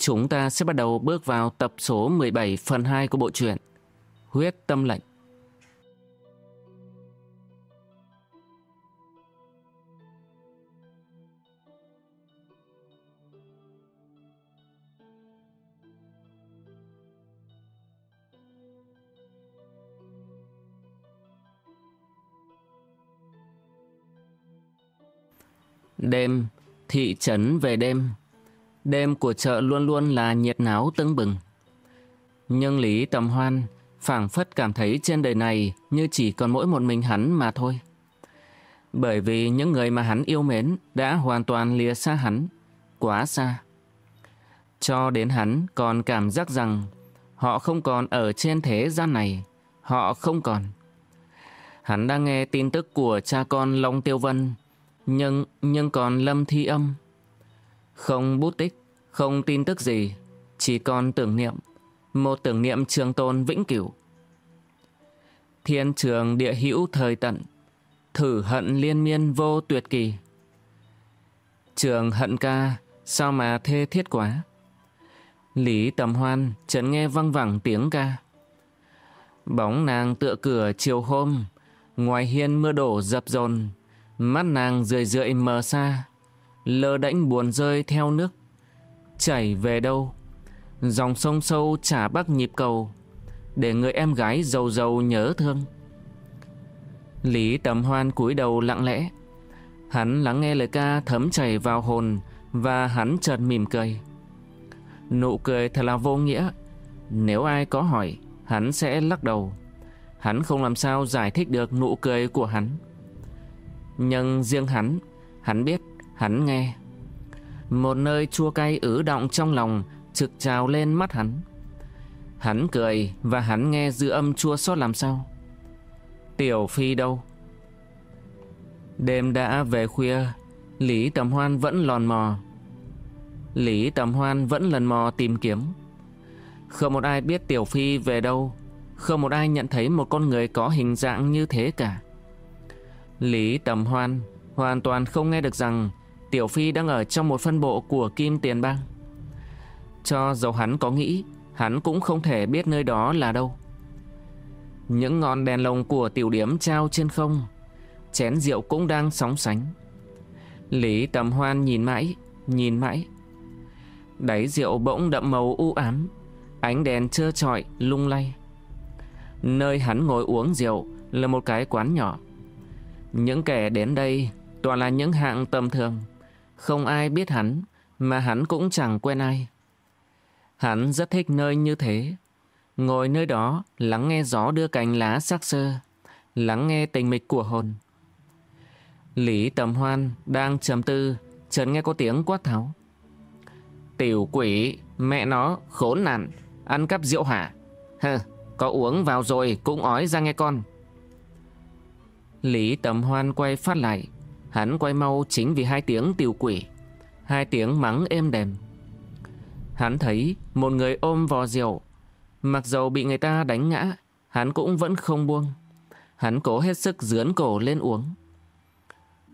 chúng ta sẽ bắt đầu bước vào tập số 17 phần 2 của bộ truyện Huyết Tâm Lệnh. Đêm, thị trấn về đêm. Đêm của chợ luôn luôn là nhiệt náo tưng bừng. Nhưng Lý Tầm Hoan phảng phất cảm thấy trên đời này như chỉ còn mỗi một mình hắn mà thôi. Bởi vì những người mà hắn yêu mến đã hoàn toàn lìa xa hắn, quá xa. Cho đến hắn còn cảm giác rằng họ không còn ở trên thế gian này, họ không còn. Hắn đang nghe tin tức của cha con Long Tiêu Vân, nhưng nhưng còn Lâm Thi Âm. Không bút tích, không tin tức gì, chỉ còn tưởng niệm, một tưởng niệm trường tôn vĩnh cửu. Thiên trường địa hữu thời tận, thử hận liên miên vô tuyệt kỳ. Trường hận ca, sao mà thê thiết quá. Lý tầm hoan chợt nghe văng vẳng tiếng ca. Bóng nàng tựa cửa chiều hôm, ngoài hiên mưa đổ dập dồn, mắt nàng rười rượi mờ xa lơ đễnh buồn rơi theo nước. Chảy về đâu? Dòng sông sâu trả bắc nhịp cầu, để người em gái giàu giàu nhớ thương. Lý tầm hoan cúi đầu lặng lẽ. Hắn lắng nghe lời ca thấm chảy vào hồn và hắn chợt mỉm cười. Nụ cười thật là vô nghĩa. Nếu ai có hỏi, hắn sẽ lắc đầu. Hắn không làm sao giải thích được nụ cười của hắn. Nhưng riêng hắn hắn biết Hắn nghe. Một nơi chua cay ứ động trong lòng, Trực trào lên mắt hắn. Hắn cười và hắn nghe dư âm chua xót làm sao. Tiểu Phi đâu? Đêm đã về khuya, Lý Tầm Hoan vẫn lòn mò. Lý Tầm Hoan vẫn lần mò tìm kiếm. Không một ai biết Tiểu Phi về đâu, Không một ai nhận thấy một con người có hình dạng như thế cả. Lý Tầm Hoan hoàn toàn không nghe được rằng Tiểu Phi đang ở trong một phân bộ của Kim Tiền Bang. Cho dầu hắn có nghĩ, hắn cũng không thể biết nơi đó là đâu. Những ngọn đèn lồng của tiểu điếm trao trên không, chén rượu cũng đang sóng sánh. Lý Tầm Hoan nhìn mãi, nhìn mãi. Đáy rượu bỗng đậm màu u ám, ánh đèn trơ trọi, lung lay. Nơi hắn ngồi uống rượu là một cái quán nhỏ. Những kẻ đến đây toàn là những hạng tầm thường. Không ai biết hắn, mà hắn cũng chẳng quen ai. Hắn rất thích nơi như thế. Ngồi nơi đó, lắng nghe gió đưa cành lá sắc sơ, lắng nghe tình mịch của hồn. Lý Tầm Hoan đang trầm tư, chợt nghe có tiếng quát tháo. Tiểu quỷ, mẹ nó, khốn nạn, ăn cắp rượu hả? Hừ, có uống vào rồi cũng ói ra nghe con. Lý Tầm Hoan quay phát lại, Hắn quay mau chính vì hai tiếng tiêu quỷ, Hai tiếng mắng êm đềm. Hắn thấy một người ôm vò rượu. Mặc dầu bị người ta đánh ngã, Hắn cũng vẫn không buông. Hắn cố hết sức dướn cổ lên uống.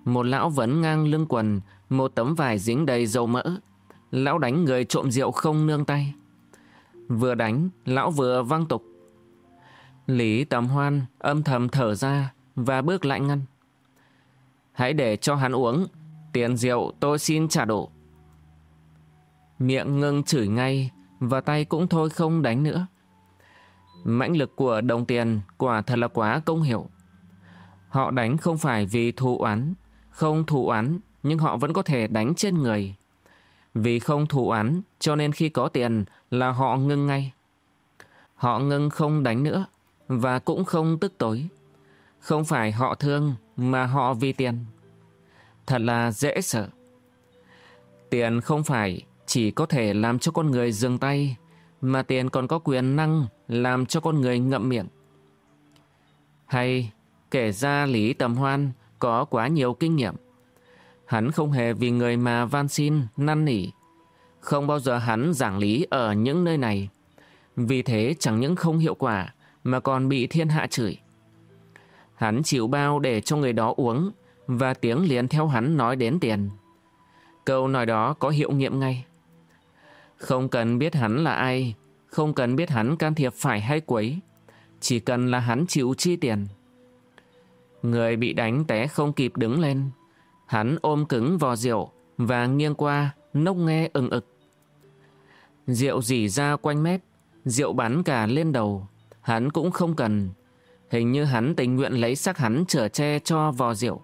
Một lão vấn ngang lưng quần, Một tấm vải dính đầy dầu mỡ. Lão đánh người trộm rượu không nương tay. Vừa đánh, Lão vừa văng tục. Lý tầm hoan âm thầm thở ra Và bước lại ngăn. Hãy để cho hắn uống. Tiền rượu tôi xin trả đủ. Miệng ngưng chửi ngay Và tay cũng thôi không đánh nữa. Mãnh lực của đồng tiền Quả thật là quá công hiệu. Họ đánh không phải vì thù oán. Không thù oán, Nhưng họ vẫn có thể đánh trên người. Vì không thù oán, Cho nên khi có tiền là họ ngưng ngay. Họ ngưng không đánh nữa Và cũng không tức tối. Không phải họ thương mà họ vì tiền. Thật là dễ sợ. Tiền không phải chỉ có thể làm cho con người dừng tay, mà tiền còn có quyền năng làm cho con người ngậm miệng. Hay kể ra Lý Tầm Hoan có quá nhiều kinh nghiệm. Hắn không hề vì người mà van xin, năn nỉ. Không bao giờ hắn giảng lý ở những nơi này. Vì thế chẳng những không hiệu quả mà còn bị thiên hạ chửi. Hắn chịu bao để cho người đó uống và tiếng liền theo hắn nói đến tiền. Câu nói đó có hiệu nghiệm ngay. Không cần biết hắn là ai, không cần biết hắn can thiệp phải hay quấy, chỉ cần là hắn chịu chi tiền. Người bị đánh té không kịp đứng lên, hắn ôm cứng vò rượu và nghiêng qua, nốc nghe ừng ực. Rượu dỉ ra quanh mép, rượu bắn cả lên đầu, hắn cũng không cần. Hình như hắn tình nguyện lấy xác hắn trở che cho vò rượu.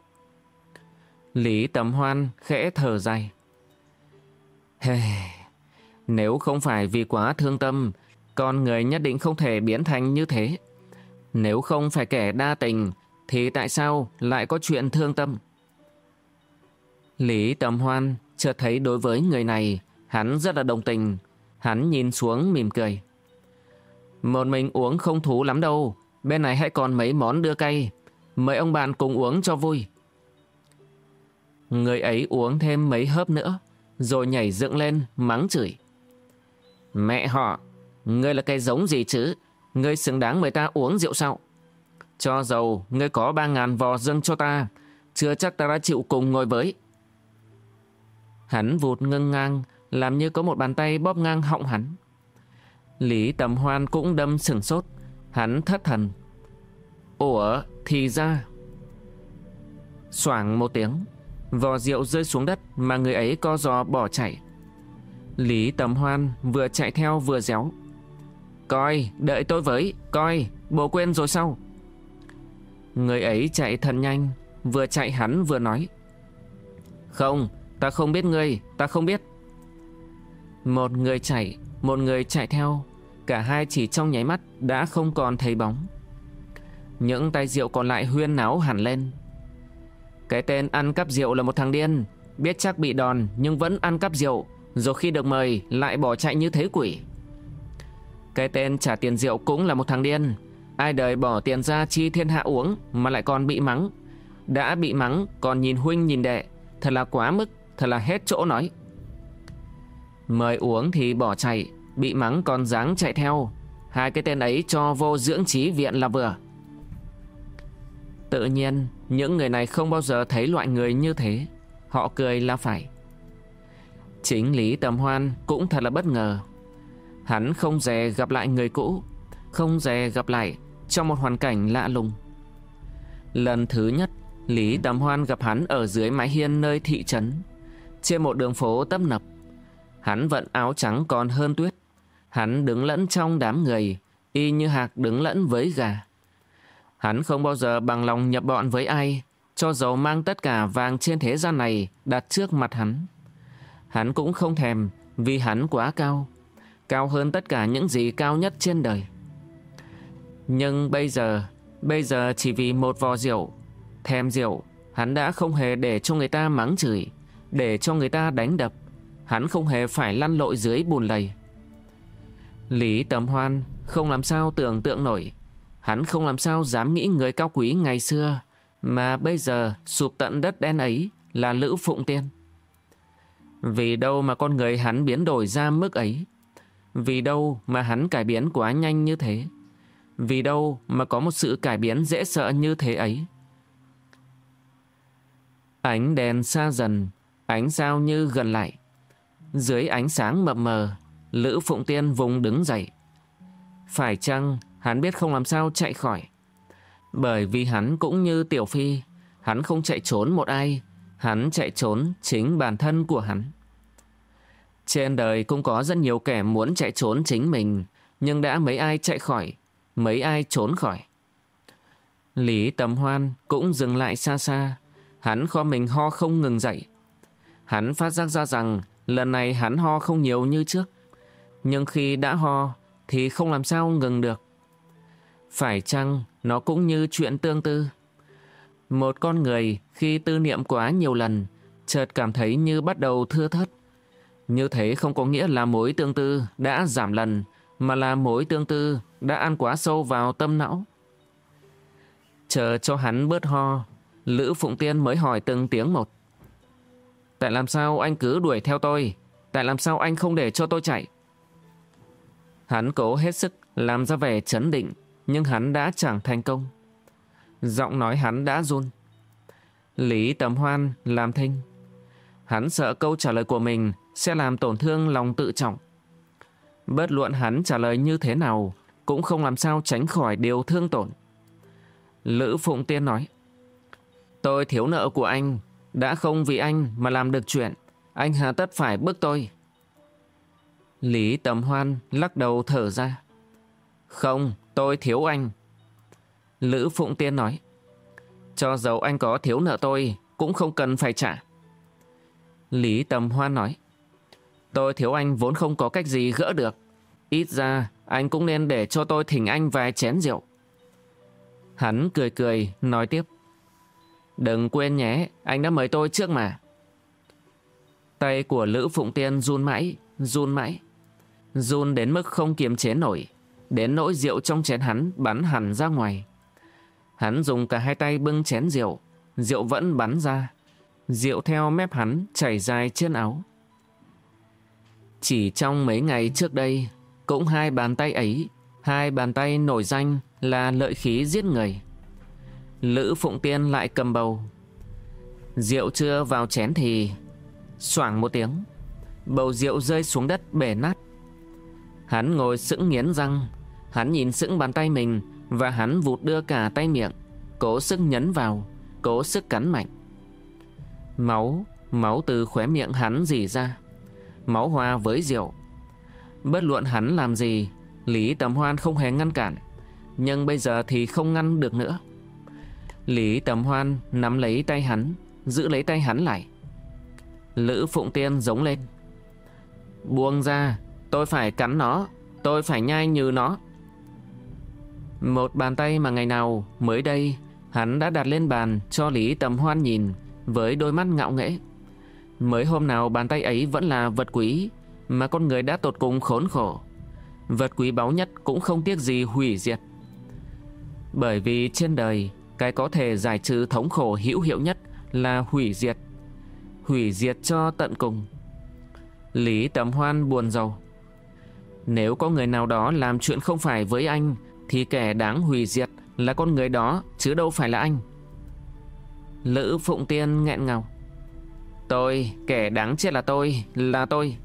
Lý Tầm Hoan khẽ thở dài. Hey, nếu không phải vì quá thương tâm, con người nhất định không thể biến thành như thế. Nếu không phải kẻ đa tình, thì tại sao lại có chuyện thương tâm? Lý Tầm Hoan chợt thấy đối với người này, hắn rất là đồng tình. Hắn nhìn xuống mỉm cười. Một mình uống không thú lắm đâu, bên này hãy còn mấy món đưa cay. Mời ông bạn cùng uống cho vui. Người ấy uống thêm mấy hớp nữa, rồi nhảy dựng lên, mắng chửi. Mẹ họ, ngươi là cái giống gì chứ? Ngươi xứng đáng mời ta uống rượu sao? Cho dầu, ngươi có ba ngàn vò dâng cho ta, chưa chắc ta đã chịu cùng ngồi với. Hắn vụt ngưng ngang, làm như có một bàn tay bóp ngang họng hắn. Lý Tầm Hoan cũng đâm sừng sốt, hắn thất thần. Ủa, thì ra... Soảng một tiếng, vò rượu rơi xuống đất mà người ấy co giò bỏ chạy. Lý Tầm Hoan vừa chạy theo vừa réo. Coi, đợi tôi với, coi, bố quên rồi sao? Người ấy chạy thật nhanh, vừa chạy hắn vừa nói. Không, ta không biết ngươi, ta không biết. Một người chạy, một người chạy theo, cả hai chỉ trong nháy mắt đã không còn thấy bóng. Những tay rượu còn lại huyên náo hẳn lên. Cái tên ăn cắp rượu là một thằng điên, biết chắc bị đòn nhưng vẫn ăn cắp rượu, rồi khi được mời lại bỏ chạy như thế quỷ. Cái tên trả tiền rượu cũng là một thằng điên, ai đời bỏ tiền ra chi thiên hạ uống mà lại còn bị mắng. Đã bị mắng còn nhìn huynh nhìn đệ, thật là quá mức, thật là hết chỗ nói. Mời uống thì bỏ chạy, bị mắng còn dáng chạy theo. Hai cái tên ấy cho vô dưỡng trí viện là vừa. Tự nhiên, những người này không bao giờ thấy loại người như thế. Họ cười là phải. Chính Lý Tầm Hoan cũng thật là bất ngờ. Hắn không dè gặp lại người cũ, không dè gặp lại trong một hoàn cảnh lạ lùng. Lần thứ nhất, Lý Tầm Hoan gặp hắn ở dưới mái hiên nơi thị trấn, trên một đường phố tấp nập. Hắn vận áo trắng còn hơn tuyết. Hắn đứng lẫn trong đám người, y như hạc đứng lẫn với gà. Hắn không bao giờ bằng lòng nhập bọn với ai, cho dầu mang tất cả vàng trên thế gian này đặt trước mặt hắn. Hắn cũng không thèm vì hắn quá cao, cao hơn tất cả những gì cao nhất trên đời. Nhưng bây giờ, bây giờ chỉ vì một vò rượu, thèm rượu, hắn đã không hề để cho người ta mắng chửi, để cho người ta đánh đập. Hắn không hề phải lăn lội dưới bùn lầy. Lý Tầm Hoan không làm sao tưởng tượng nổi. Hắn không làm sao dám nghĩ người cao quý ngày xưa, mà bây giờ sụp tận đất đen ấy là Lữ Phụng Tiên. Vì đâu mà con người hắn biến đổi ra mức ấy? Vì đâu mà hắn cải biến quá nhanh như thế? Vì đâu mà có một sự cải biến dễ sợ như thế ấy? Ánh đèn xa dần, ánh sao như gần lại. Dưới ánh sáng mập mờ, Lữ Phụng Tiên vùng đứng dậy. Phải chăng hắn biết không làm sao chạy khỏi? Bởi vì hắn cũng như Tiểu Phi, hắn không chạy trốn một ai, Hắn chạy trốn chính bản thân của hắn. Trên đời cũng có rất nhiều kẻ muốn chạy trốn chính mình, nhưng đã mấy ai chạy khỏi, mấy ai trốn khỏi. Lý Tầm Hoan cũng dừng lại xa xa, hắn kho mình ho không ngừng dậy. Hắn phát giác ra rằng lần này hắn ho không nhiều như trước, nhưng khi đã ho thì không làm sao ngừng được. Phải chăng nó cũng như chuyện tương tư? Một con người khi tư niệm quá nhiều lần, chợt cảm thấy như bắt đầu thưa thất. Như thế không có nghĩa là mối tương tư đã giảm lần, mà là mối tương tư đã ăn quá sâu vào tâm não. Chờ cho hắn bớt ho, Lữ Phụng Tiên mới hỏi từng tiếng một. Tại làm sao anh cứ đuổi theo tôi? Tại làm sao anh không để cho tôi chạy? Hắn cố hết sức làm ra vẻ chấn định, nhưng hắn đã chẳng thành công. Giọng nói hắn đã run. Lý Tầm Hoan làm thinh. Hắn sợ câu trả lời của mình sẽ làm tổn thương lòng tự trọng. Bất luận hắn trả lời như thế nào, cũng không làm sao tránh khỏi điều thương tổn. Lữ Phụng Tiên nói, Tôi thiếu nợ của anh, đã không vì anh mà làm được chuyện, anh hà tất phải bức tôi. Lý Tầm Hoan lắc đầu thở ra. Không, tôi thiếu anh. Lữ Phụng Tiên nói, Cho dầu anh có thiếu nợ tôi, cũng không cần phải trả. Lý Tầm Hoan nói, Tôi thiếu anh vốn không có cách gì gỡ được. Ít ra, anh cũng nên để cho tôi thỉnh anh vài chén rượu. Hắn cười cười, nói tiếp. Đừng quên nhé, anh đã mời tôi trước mà. Tay của Lữ Phụng Tiên run mãi, run mãi. Run đến mức không kiềm chế nổi, đến nỗi rượu trong chén hắn bắn hẳn ra ngoài. Hắn dùng cả hai tay bưng chén rượu, rượu vẫn bắn ra. Rượu theo mép hắn chảy dài trên áo. Chỉ trong mấy ngày trước đây, cũng hai bàn tay ấy, hai bàn tay nổi danh là lợi khí giết người. Lữ Phụng Tiên lại cầm bầu. Rượu chưa vào chén thì... Xoảng một tiếng, bầu rượu rơi xuống đất bể nát. Hắn ngồi sững nghiến răng, hắn nhìn sững bàn tay mình và hắn vụt đưa cả tay miệng, cố sức nhấn vào, cố sức cắn mạnh. Máu, máu từ khóe miệng hắn dì ra máu hoa với rượu. Bất luận hắn làm gì, Lý Tầm Hoan không hề ngăn cản, nhưng bây giờ thì không ngăn được nữa. Lý Tầm Hoan nắm lấy tay hắn, giữ lấy tay hắn lại. Lữ Phụng Tiên giống lên. Buông ra, tôi phải cắn nó, tôi phải nhai như nó. Một bàn tay mà ngày nào mới đây hắn đã đặt lên bàn cho Lý Tầm Hoan nhìn với đôi mắt ngạo nghễ. Mới hôm nào bàn tay ấy vẫn là vật quý mà con người đã tột cùng khốn khổ. Vật quý báu nhất cũng không tiếc gì hủy diệt. Bởi vì trên đời, cái có thể giải trừ thống khổ hữu hiệu nhất là hủy diệt. Hủy diệt cho tận cùng. Lý Tầm Hoan buồn rầu. Nếu có người nào đó làm chuyện không phải với anh, thì kẻ đáng hủy diệt là con người đó, chứ đâu phải là anh. Lữ Phụng Tiên nghẹn ngào. Tôi, kẻ đáng chết là tôi, là tôi.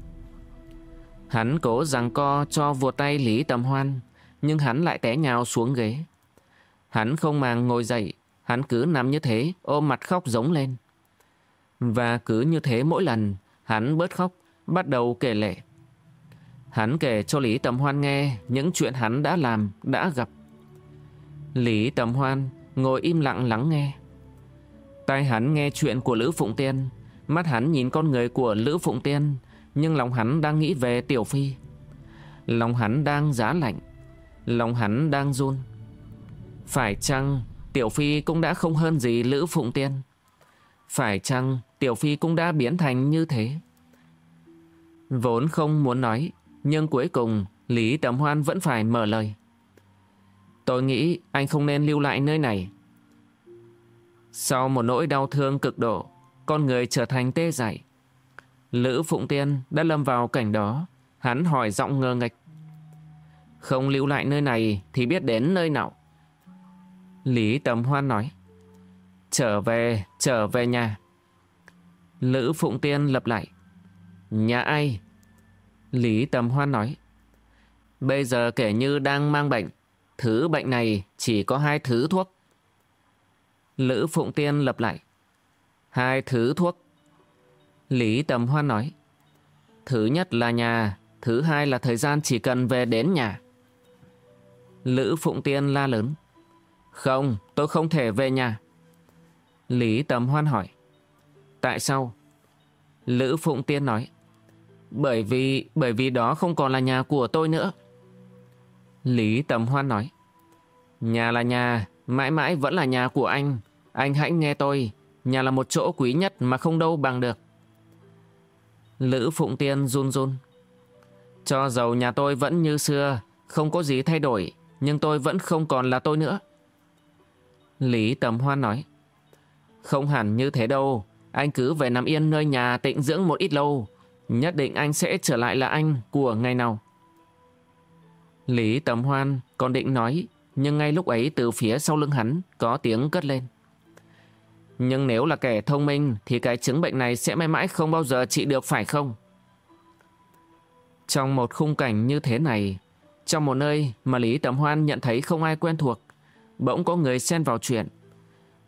Hắn cố rằng co cho vụt tay Lý Tầm Hoan, nhưng hắn lại té nhào xuống ghế. Hắn không màng ngồi dậy, hắn cứ nằm như thế, ôm mặt khóc giống lên. Và cứ như thế mỗi lần, hắn bớt khóc, bắt đầu kể lệ. Hắn kể cho Lý Tầm Hoan nghe những chuyện hắn đã làm, đã gặp. Lý Tầm Hoan ngồi im lặng lắng nghe. Tai hắn nghe chuyện của Lữ Phụng Tiên, Mắt hắn nhìn con người của Lữ Phụng Tiên Nhưng lòng hắn đang nghĩ về Tiểu Phi Lòng hắn đang giá lạnh Lòng hắn đang run Phải chăng Tiểu Phi cũng đã không hơn gì Lữ Phụng Tiên Phải chăng Tiểu Phi cũng đã biến thành như thế Vốn không muốn nói nhưng cuối cùng Lý Tầm Hoan vẫn phải mở lời Tôi nghĩ anh không nên lưu lại nơi này Sau một nỗi đau thương cực độ con người trở thành tê dại. Lữ Phụng Tiên đã lâm vào cảnh đó, hắn hỏi giọng ngơ ngạch. Không lưu lại nơi này thì biết đến nơi nào. Lý Tầm Hoan nói, trở về, trở về nhà. Lữ Phụng Tiên lập lại, nhà ai? Lý Tầm Hoan nói, bây giờ kể như đang mang bệnh, thứ bệnh này chỉ có hai thứ thuốc. Lữ Phụng Tiên lập lại, Hai thứ thuốc. Lý Tầm Hoan nói. Thứ nhất là nhà, thứ hai là thời gian chỉ cần về đến nhà. Lữ Phụng Tiên la lớn. Không, tôi không thể về nhà. Lý Tầm Hoan hỏi. Tại sao? Lữ Phụng Tiên nói. Bởi vì, bởi vì đó không còn là nhà của tôi nữa. Lý Tầm Hoan nói. Nhà là nhà, mãi mãi vẫn là nhà của anh. Anh hãy nghe tôi, Nhà là một chỗ quý nhất mà không đâu bằng được. Lữ Phụng Tiên run run. Cho dầu nhà tôi vẫn như xưa, không có gì thay đổi, nhưng tôi vẫn không còn là tôi nữa. Lý Tầm Hoan nói, không hẳn như thế đâu, anh cứ về nằm yên nơi nhà tịnh dưỡng một ít lâu, nhất định anh sẽ trở lại là anh của ngày nào. Lý Tầm Hoan còn định nói, nhưng ngay lúc ấy từ phía sau lưng hắn có tiếng cất lên. Nhưng nếu là kẻ thông minh thì cái chứng bệnh này sẽ mãi mãi không bao giờ trị được phải không? Trong một khung cảnh như thế này, trong một nơi mà Lý Tầm Hoan nhận thấy không ai quen thuộc, bỗng có người xen vào chuyện.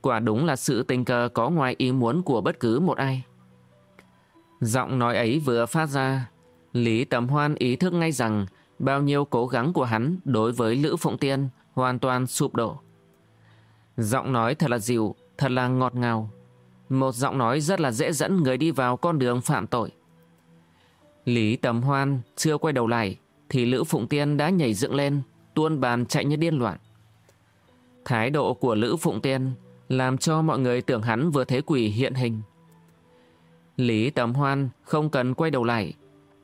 Quả đúng là sự tình cờ có ngoài ý muốn của bất cứ một ai. Giọng nói ấy vừa phát ra, Lý Tầm Hoan ý thức ngay rằng bao nhiêu cố gắng của hắn đối với Lữ Phụng Tiên hoàn toàn sụp đổ. Giọng nói thật là dịu, thật là ngọt ngào. Một giọng nói rất là dễ dẫn người đi vào con đường phạm tội. Lý Tầm Hoan chưa quay đầu lại thì Lữ Phụng Tiên đã nhảy dựng lên, tuôn bàn chạy như điên loạn. Thái độ của Lữ Phụng Tiên làm cho mọi người tưởng hắn vừa thấy quỷ hiện hình. Lý Tầm Hoan không cần quay đầu lại,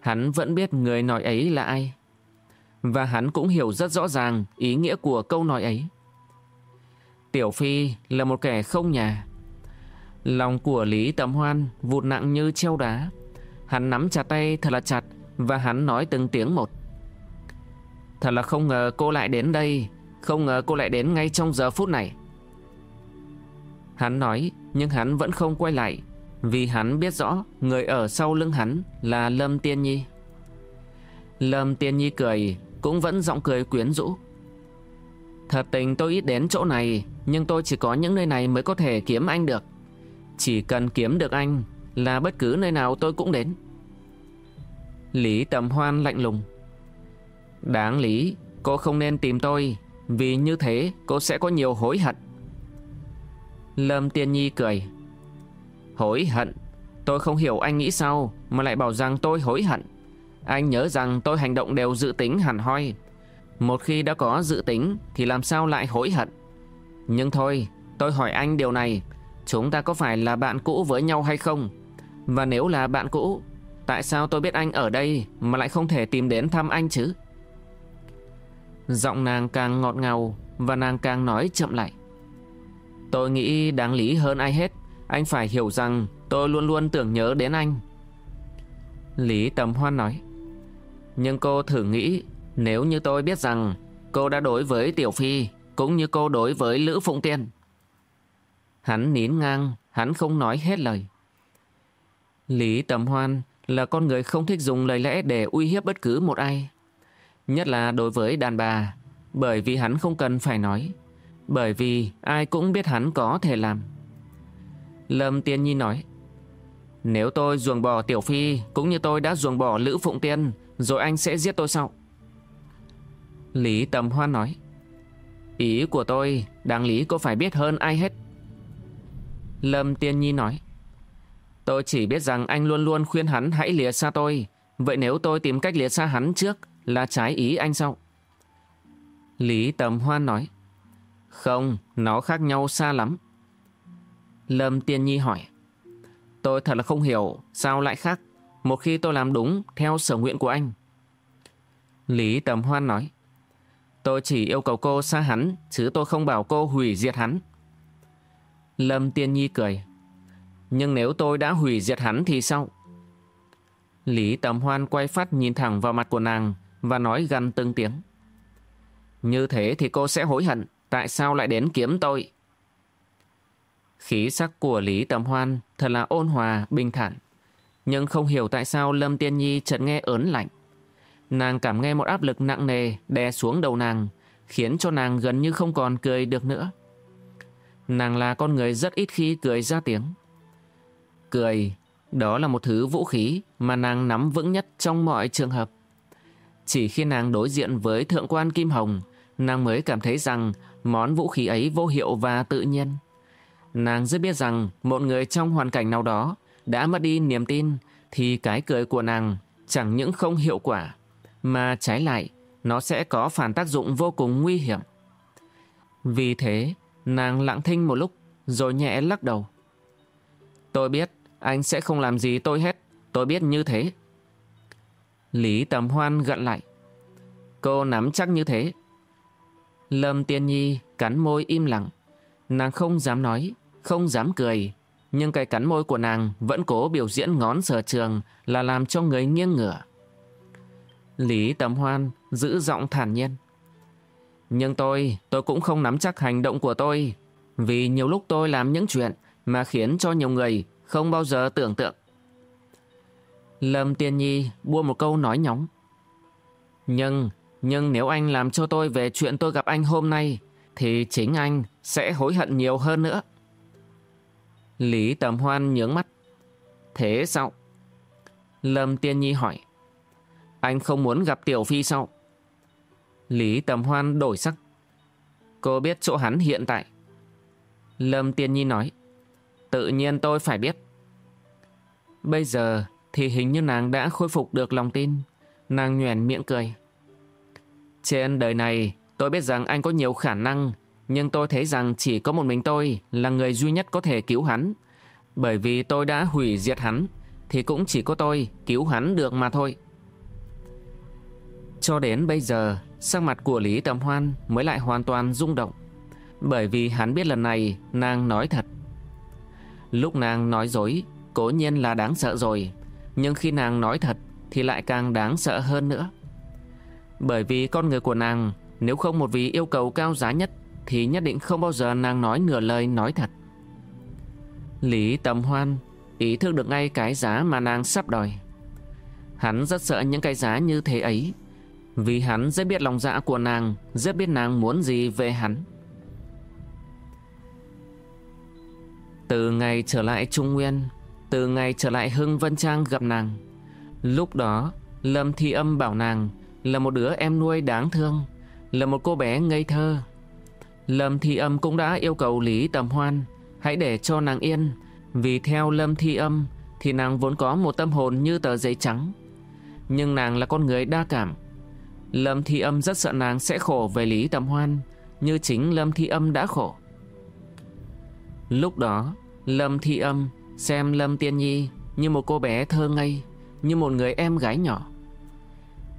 hắn vẫn biết người nói ấy là ai. Và hắn cũng hiểu rất rõ ràng ý nghĩa của câu nói ấy. Tiểu Phi là một kẻ không nhà. Lòng của Lý Tầm Hoan vụt nặng như treo đá. Hắn nắm chặt tay thật là chặt và hắn nói từng tiếng một. Thật là không ngờ cô lại đến đây, không ngờ cô lại đến ngay trong giờ phút này. Hắn nói nhưng hắn vẫn không quay lại vì hắn biết rõ người ở sau lưng hắn là Lâm Tiên Nhi. Lâm Tiên Nhi cười cũng vẫn giọng cười quyến rũ. Thật tình tôi ít đến chỗ này nhưng tôi chỉ có những nơi này mới có thể kiếm anh được. Chỉ cần kiếm được anh là bất cứ nơi nào tôi cũng đến. Lý Tầm Hoan lạnh lùng. Đáng lý, cô không nên tìm tôi, vì như thế cô sẽ có nhiều hối hận. Lâm Tiên Nhi cười. Hối hận? Tôi không hiểu anh nghĩ sao mà lại bảo rằng tôi hối hận. Anh nhớ rằng tôi hành động đều dự tính hẳn hoi. Một khi đã có dự tính thì làm sao lại hối hận? Nhưng thôi, tôi hỏi anh điều này, chúng ta có phải là bạn cũ với nhau hay không? Và nếu là bạn cũ, tại sao tôi biết anh ở đây mà lại không thể tìm đến thăm anh chứ? Giọng nàng càng ngọt ngào và nàng càng nói chậm lại. Tôi nghĩ đáng lý hơn ai hết, anh phải hiểu rằng tôi luôn luôn tưởng nhớ đến anh. Lý Tầm Hoan nói. Nhưng cô thử nghĩ, nếu như tôi biết rằng cô đã đối với Tiểu Phi cũng như cô đối với Lữ Phụng Tiên. Hắn nín ngang, hắn không nói hết lời. Lý Tầm Hoan là con người không thích dùng lời lẽ để uy hiếp bất cứ một ai. Nhất là đối với đàn bà, bởi vì hắn không cần phải nói. Bởi vì ai cũng biết hắn có thể làm. Lâm Tiên Nhi nói, Nếu tôi ruồng bỏ Tiểu Phi cũng như tôi đã ruồng bỏ Lữ Phụng Tiên, rồi anh sẽ giết tôi sao? Lý Tầm Hoan nói, Ý của tôi, đáng lý cô phải biết hơn ai hết. Lâm Tiên Nhi nói, Tôi chỉ biết rằng anh luôn luôn khuyên hắn hãy lìa xa tôi. Vậy nếu tôi tìm cách lìa xa hắn trước là trái ý anh sao? Lý Tầm Hoan nói, Không, nó khác nhau xa lắm. Lâm Tiên Nhi hỏi, Tôi thật là không hiểu sao lại khác một khi tôi làm đúng theo sở nguyện của anh. Lý Tầm Hoan nói, Tôi chỉ yêu cầu cô xa hắn, chứ tôi không bảo cô hủy diệt hắn. Lâm Tiên Nhi cười. Nhưng nếu tôi đã hủy diệt hắn thì sao? Lý Tầm Hoan quay phát nhìn thẳng vào mặt của nàng và nói gần từng tiếng. Như thế thì cô sẽ hối hận, tại sao lại đến kiếm tôi? Khí sắc của Lý Tầm Hoan thật là ôn hòa, bình thản. Nhưng không hiểu tại sao Lâm Tiên Nhi chợt nghe ớn lạnh. Nàng cảm nghe một áp lực nặng nề đè xuống đầu nàng, khiến cho nàng gần như không còn cười được nữa. Nàng là con người rất ít khi cười ra tiếng. Cười, đó là một thứ vũ khí mà nàng nắm vững nhất trong mọi trường hợp. Chỉ khi nàng đối diện với thượng quan Kim Hồng, nàng mới cảm thấy rằng món vũ khí ấy vô hiệu và tự nhiên. Nàng rất biết rằng một người trong hoàn cảnh nào đó đã mất đi niềm tin thì cái cười của nàng chẳng những không hiệu quả mà trái lại nó sẽ có phản tác dụng vô cùng nguy hiểm. Vì thế, nàng lặng thinh một lúc rồi nhẹ lắc đầu. Tôi biết anh sẽ không làm gì tôi hết, tôi biết như thế. Lý Tầm Hoan gận lại. Cô nắm chắc như thế. Lâm Tiên Nhi cắn môi im lặng. Nàng không dám nói, không dám cười. Nhưng cái cắn môi của nàng vẫn cố biểu diễn ngón sở trường là làm cho người nghiêng ngửa. Lý Tầm Hoan giữ giọng thản nhiên. Nhưng tôi, tôi cũng không nắm chắc hành động của tôi. Vì nhiều lúc tôi làm những chuyện mà khiến cho nhiều người không bao giờ tưởng tượng. Lâm Tiên Nhi buông một câu nói nhóng. Nhưng, nhưng nếu anh làm cho tôi về chuyện tôi gặp anh hôm nay, thì chính anh sẽ hối hận nhiều hơn nữa. Lý Tầm Hoan nhướng mắt. Thế sao? Lâm Tiên Nhi hỏi. Anh không muốn gặp Tiểu Phi sao? Lý Tầm Hoan đổi sắc. Cô biết chỗ hắn hiện tại. Lâm Tiên Nhi nói. Tự nhiên tôi phải biết. Bây giờ thì hình như nàng đã khôi phục được lòng tin. Nàng nhoèn miệng cười. Trên đời này, tôi biết rằng anh có nhiều khả năng nhưng tôi thấy rằng chỉ có một mình tôi là người duy nhất có thể cứu hắn. Bởi vì tôi đã hủy diệt hắn thì cũng chỉ có tôi cứu hắn được mà thôi. Cho đến bây giờ, sắc mặt của Lý Tầm Hoan mới lại hoàn toàn rung động. Bởi vì hắn biết lần này nàng nói thật. Lúc nàng nói dối, cố nhiên là đáng sợ rồi. Nhưng khi nàng nói thật thì lại càng đáng sợ hơn nữa. Bởi vì con người của nàng nếu không một vì yêu cầu cao giá nhất thì nhất định không bao giờ nàng nói nửa lời nói thật. Lý Tầm Hoan ý thức được ngay cái giá mà nàng sắp đòi. Hắn rất sợ những cái giá như thế ấy, vì hắn rất biết lòng dạ của nàng, Rất biết nàng muốn gì về hắn Từ ngày trở lại Trung Nguyên, Từ ngày trở lại Hưng Vân Trang gặp nàng, Lúc đó Lâm Thi Âm bảo nàng Là một đứa em nuôi đáng thương, Là một cô bé ngây thơ Lâm Thi Âm cũng đã yêu cầu Lý Tầm Hoan, Hãy để cho nàng yên. Vì theo Lâm Thi Âm, Thì nàng vốn có một tâm hồn như tờ giấy trắng. Nhưng nàng là con người đa cảm. Lâm Thi Âm rất sợ nàng sẽ khổ về Lý Tầm Hoan, Như chính Lâm Thi Âm đã khổ. Lúc đó, Lâm Thi Âm xem Lâm Tiên Nhi Như một cô bé thơ ngây, Như một người em gái nhỏ.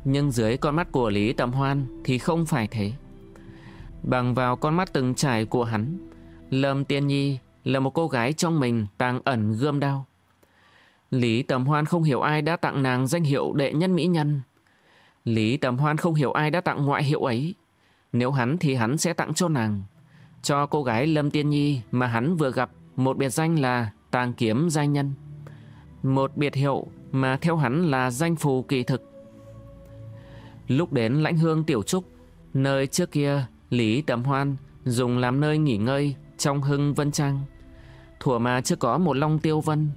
Nhưng dưới con mắt của Lý Tầm Hoan Thì không phải thế. Bằng vào con mắt từng trải của hắn Lâm Tiên Nhi là một cô gái trong mình tàng ẩn gươm đao Lý Tầm Hoan không hiểu ai đã tặng nàng danh hiệu đệ nhân mỹ nhân Lý Tầm Hoan không hiểu ai đã tặng ngoại hiệu ấy. Nếu hắn thì hắn sẽ tặng cho nàng. Cho cô gái Lâm Tiên Nhi mà hắn vừa gặp một biệt danh là Tàng Kiếm Giai Nhân. Một biệt hiệu mà theo hắn là danh phù kỳ thực. Lúc đến lãnh hương Tiểu Trúc, nơi trước kia Lý Đậm Hoan dùng làm nơi nghỉ ngơi trong hưng vân trang. Thủa mà chưa có một long tiêu vân.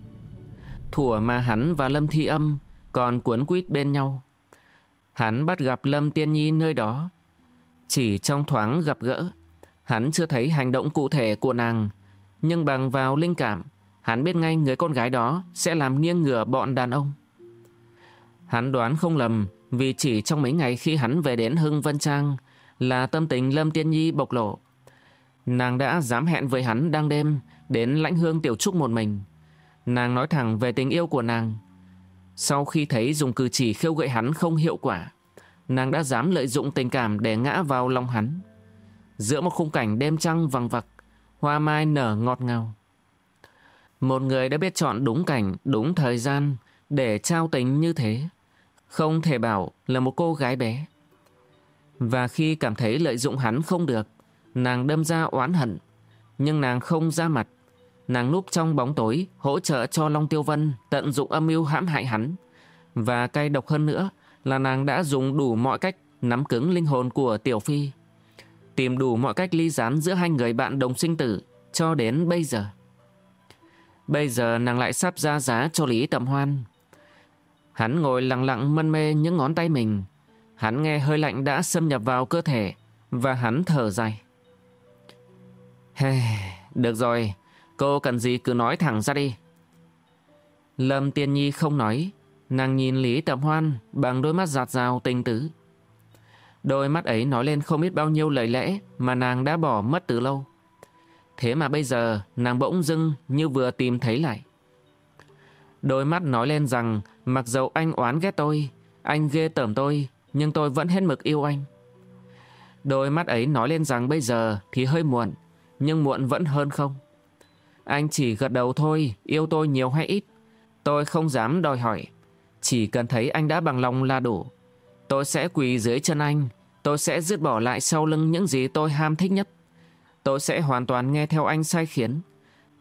Thủa mà hắn và Lâm Thi Âm còn cuốn quýt bên nhau. Hắn bắt gặp Lâm Tiên Nhi nơi đó. Chỉ trong thoáng gặp gỡ, hắn chưa thấy hành động cụ thể của nàng. Nhưng bằng vào linh cảm, hắn biết ngay người con gái đó sẽ làm nghiêng ngửa bọn đàn ông. Hắn đoán không lầm vì chỉ trong mấy ngày khi hắn về đến Hưng Vân Trang là tâm tình Lâm Tiên Nhi bộc lộ. Nàng đã dám hẹn với hắn đang đêm đến lãnh hương tiểu trúc một mình. Nàng nói thẳng về tình yêu của nàng. Sau khi thấy dùng cử chỉ khiêu gợi hắn không hiệu quả, nàng đã dám lợi dụng tình cảm để ngã vào lòng hắn. Giữa một khung cảnh đêm trăng vằng vặc, hoa mai nở ngọt ngào. Một người đã biết chọn đúng cảnh, đúng thời gian để trao tình như thế. Không thể bảo là một cô gái bé. Và khi cảm thấy lợi dụng hắn không được, nàng đâm ra oán hận. Nhưng nàng không ra mặt Nàng núp trong bóng tối hỗ trợ cho Long Tiêu Vân tận dụng âm mưu hãm hại hắn. Và cay độc hơn nữa là nàng đã dùng đủ mọi cách nắm cứng linh hồn của Tiểu Phi. Tìm đủ mọi cách ly gián giữa hai người bạn đồng sinh tử cho đến bây giờ. Bây giờ nàng lại sắp ra giá cho Lý Tầm Hoan. Hắn ngồi lặng lặng mân mê những ngón tay mình. Hắn nghe hơi lạnh đã xâm nhập vào cơ thể và hắn thở dài. Hey, được rồi, Cô cần gì cứ nói thẳng ra đi. Lâm Tiên Nhi không nói, nàng nhìn Lý Tầm Hoan bằng đôi mắt giạt rào tình tứ. Đôi mắt ấy nói lên không biết bao nhiêu lời lẽ mà nàng đã bỏ mất từ lâu. Thế mà bây giờ nàng bỗng dưng như vừa tìm thấy lại. Đôi mắt nói lên rằng mặc dầu anh oán ghét tôi, anh ghê tởm tôi, nhưng tôi vẫn hết mực yêu anh. Đôi mắt ấy nói lên rằng bây giờ thì hơi muộn, nhưng muộn vẫn hơn không. Anh chỉ gật đầu thôi, yêu tôi nhiều hay ít. Tôi không dám đòi hỏi. Chỉ cần thấy anh đã bằng lòng là đủ. Tôi sẽ quỳ dưới chân anh. Tôi sẽ dứt bỏ lại sau lưng những gì tôi ham thích nhất. Tôi sẽ hoàn toàn nghe theo anh sai khiến.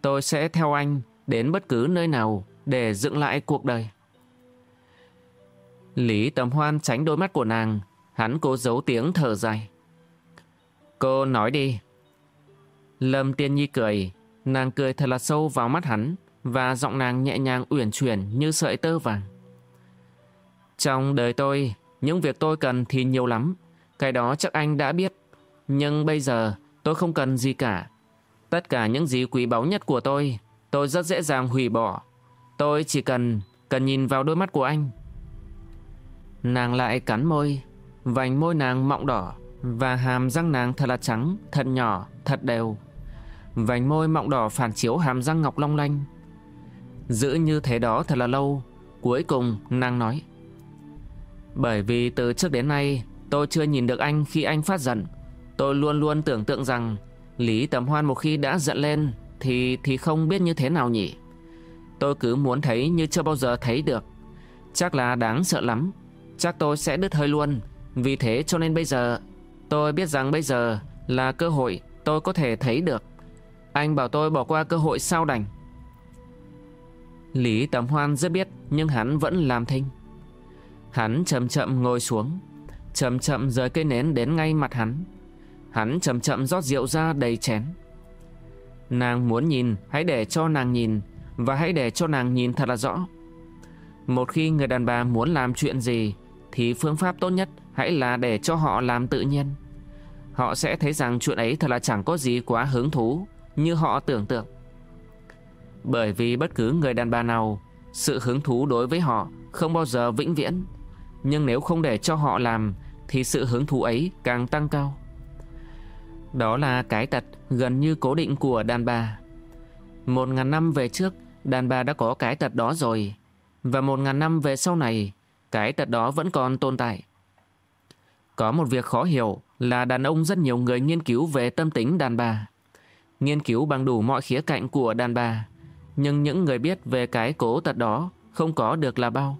Tôi sẽ theo anh đến bất cứ nơi nào để dựng lại cuộc đời. Lý Tầm Hoan tránh đôi mắt của nàng. Hắn cố giấu tiếng thở dài. Cô nói đi. Lâm Tiên Nhi cười. Nàng cười thật là sâu vào mắt hắn và giọng nàng nhẹ nhàng uyển chuyển như sợi tơ vàng. Trong đời tôi, những việc tôi cần thì nhiều lắm. Cái đó chắc anh đã biết. Nhưng bây giờ tôi không cần gì cả. Tất cả những gì quý báu nhất của tôi, tôi rất dễ dàng hủy bỏ. Tôi chỉ cần, cần nhìn vào đôi mắt của anh. Nàng lại cắn môi, vành môi nàng mọng đỏ và hàm răng nàng thật là trắng, thật nhỏ, thật đều. Vành môi mọng đỏ phản chiếu hàm răng ngọc long lanh. Giữ như thế đó thật là lâu, cuối cùng nàng nói. Bởi vì từ trước đến nay tôi chưa nhìn được anh khi anh phát giận. Tôi luôn luôn tưởng tượng rằng Lý Tầm Hoan một khi đã giận lên thì thì không biết như thế nào nhỉ. Tôi cứ muốn thấy như chưa bao giờ thấy được. Chắc là đáng sợ lắm. Chắc tôi sẽ đứt hơi luôn. Vì thế cho nên bây giờ tôi biết rằng bây giờ là cơ hội tôi có thể thấy được. Anh bảo tôi bỏ qua cơ hội sao đành. Lý Tầm Hoan rất biết nhưng hắn vẫn làm thinh. Hắn chậm chậm ngồi xuống, chậm chậm rời cây nến đến ngay mặt hắn. Hắn chậm chậm rót rượu ra đầy chén. Nàng muốn nhìn, hãy để cho nàng nhìn, và hãy để cho nàng nhìn thật là rõ. Một khi người đàn bà muốn làm chuyện gì, thì phương pháp tốt nhất hãy là để cho họ làm tự nhiên. Họ sẽ thấy rằng chuyện ấy thật là chẳng có gì quá hứng thú, như họ tưởng tượng. Bởi vì bất cứ người đàn bà nào, sự hứng thú đối với họ không bao giờ vĩnh viễn. Nhưng nếu không để cho họ làm Thì sự hứng thú ấy càng tăng cao Đó là cái tật gần như cố định của đàn bà Một ngàn năm về trước Đàn bà đã có cái tật đó rồi Và một ngàn năm về sau này cái tật đó vẫn còn tồn tại Có một việc khó hiểu Là đàn ông rất nhiều người nghiên cứu về tâm tính đàn bà Nghiên cứu bằng đủ mọi khía cạnh của đàn bà, Nhưng những người biết về cái cố tật đó Không có được là bao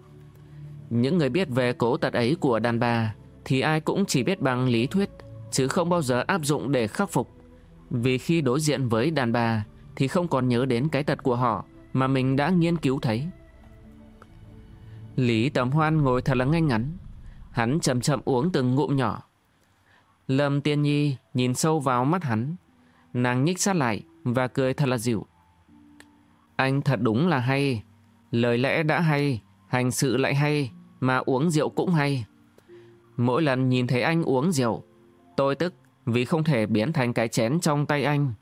những người biết về cố tật ấy của đàn bà thì ai cũng chỉ biết bằng lý thuyết, chứ không bao giờ áp dụng để khắc phục. Vì khi đối diện với đàn bà thì không còn nhớ đến cái tật của họ mà mình đã nghiên cứu thấy. Lý Tầm Hoan ngồi thật là ngay ngắn. Hắn chậm chậm uống từng ngụm nhỏ. Lâm Tiên Nhi nhìn sâu vào mắt hắn. Nàng nhích sát lại và cười thật là dịu. Anh thật đúng là hay. Lời lẽ đã hay, hành sự lại hay, mà uống rượu cũng hay. Mỗi lần nhìn thấy anh uống rượu, tôi tức vì không thể biến thành cái chén trong tay anh.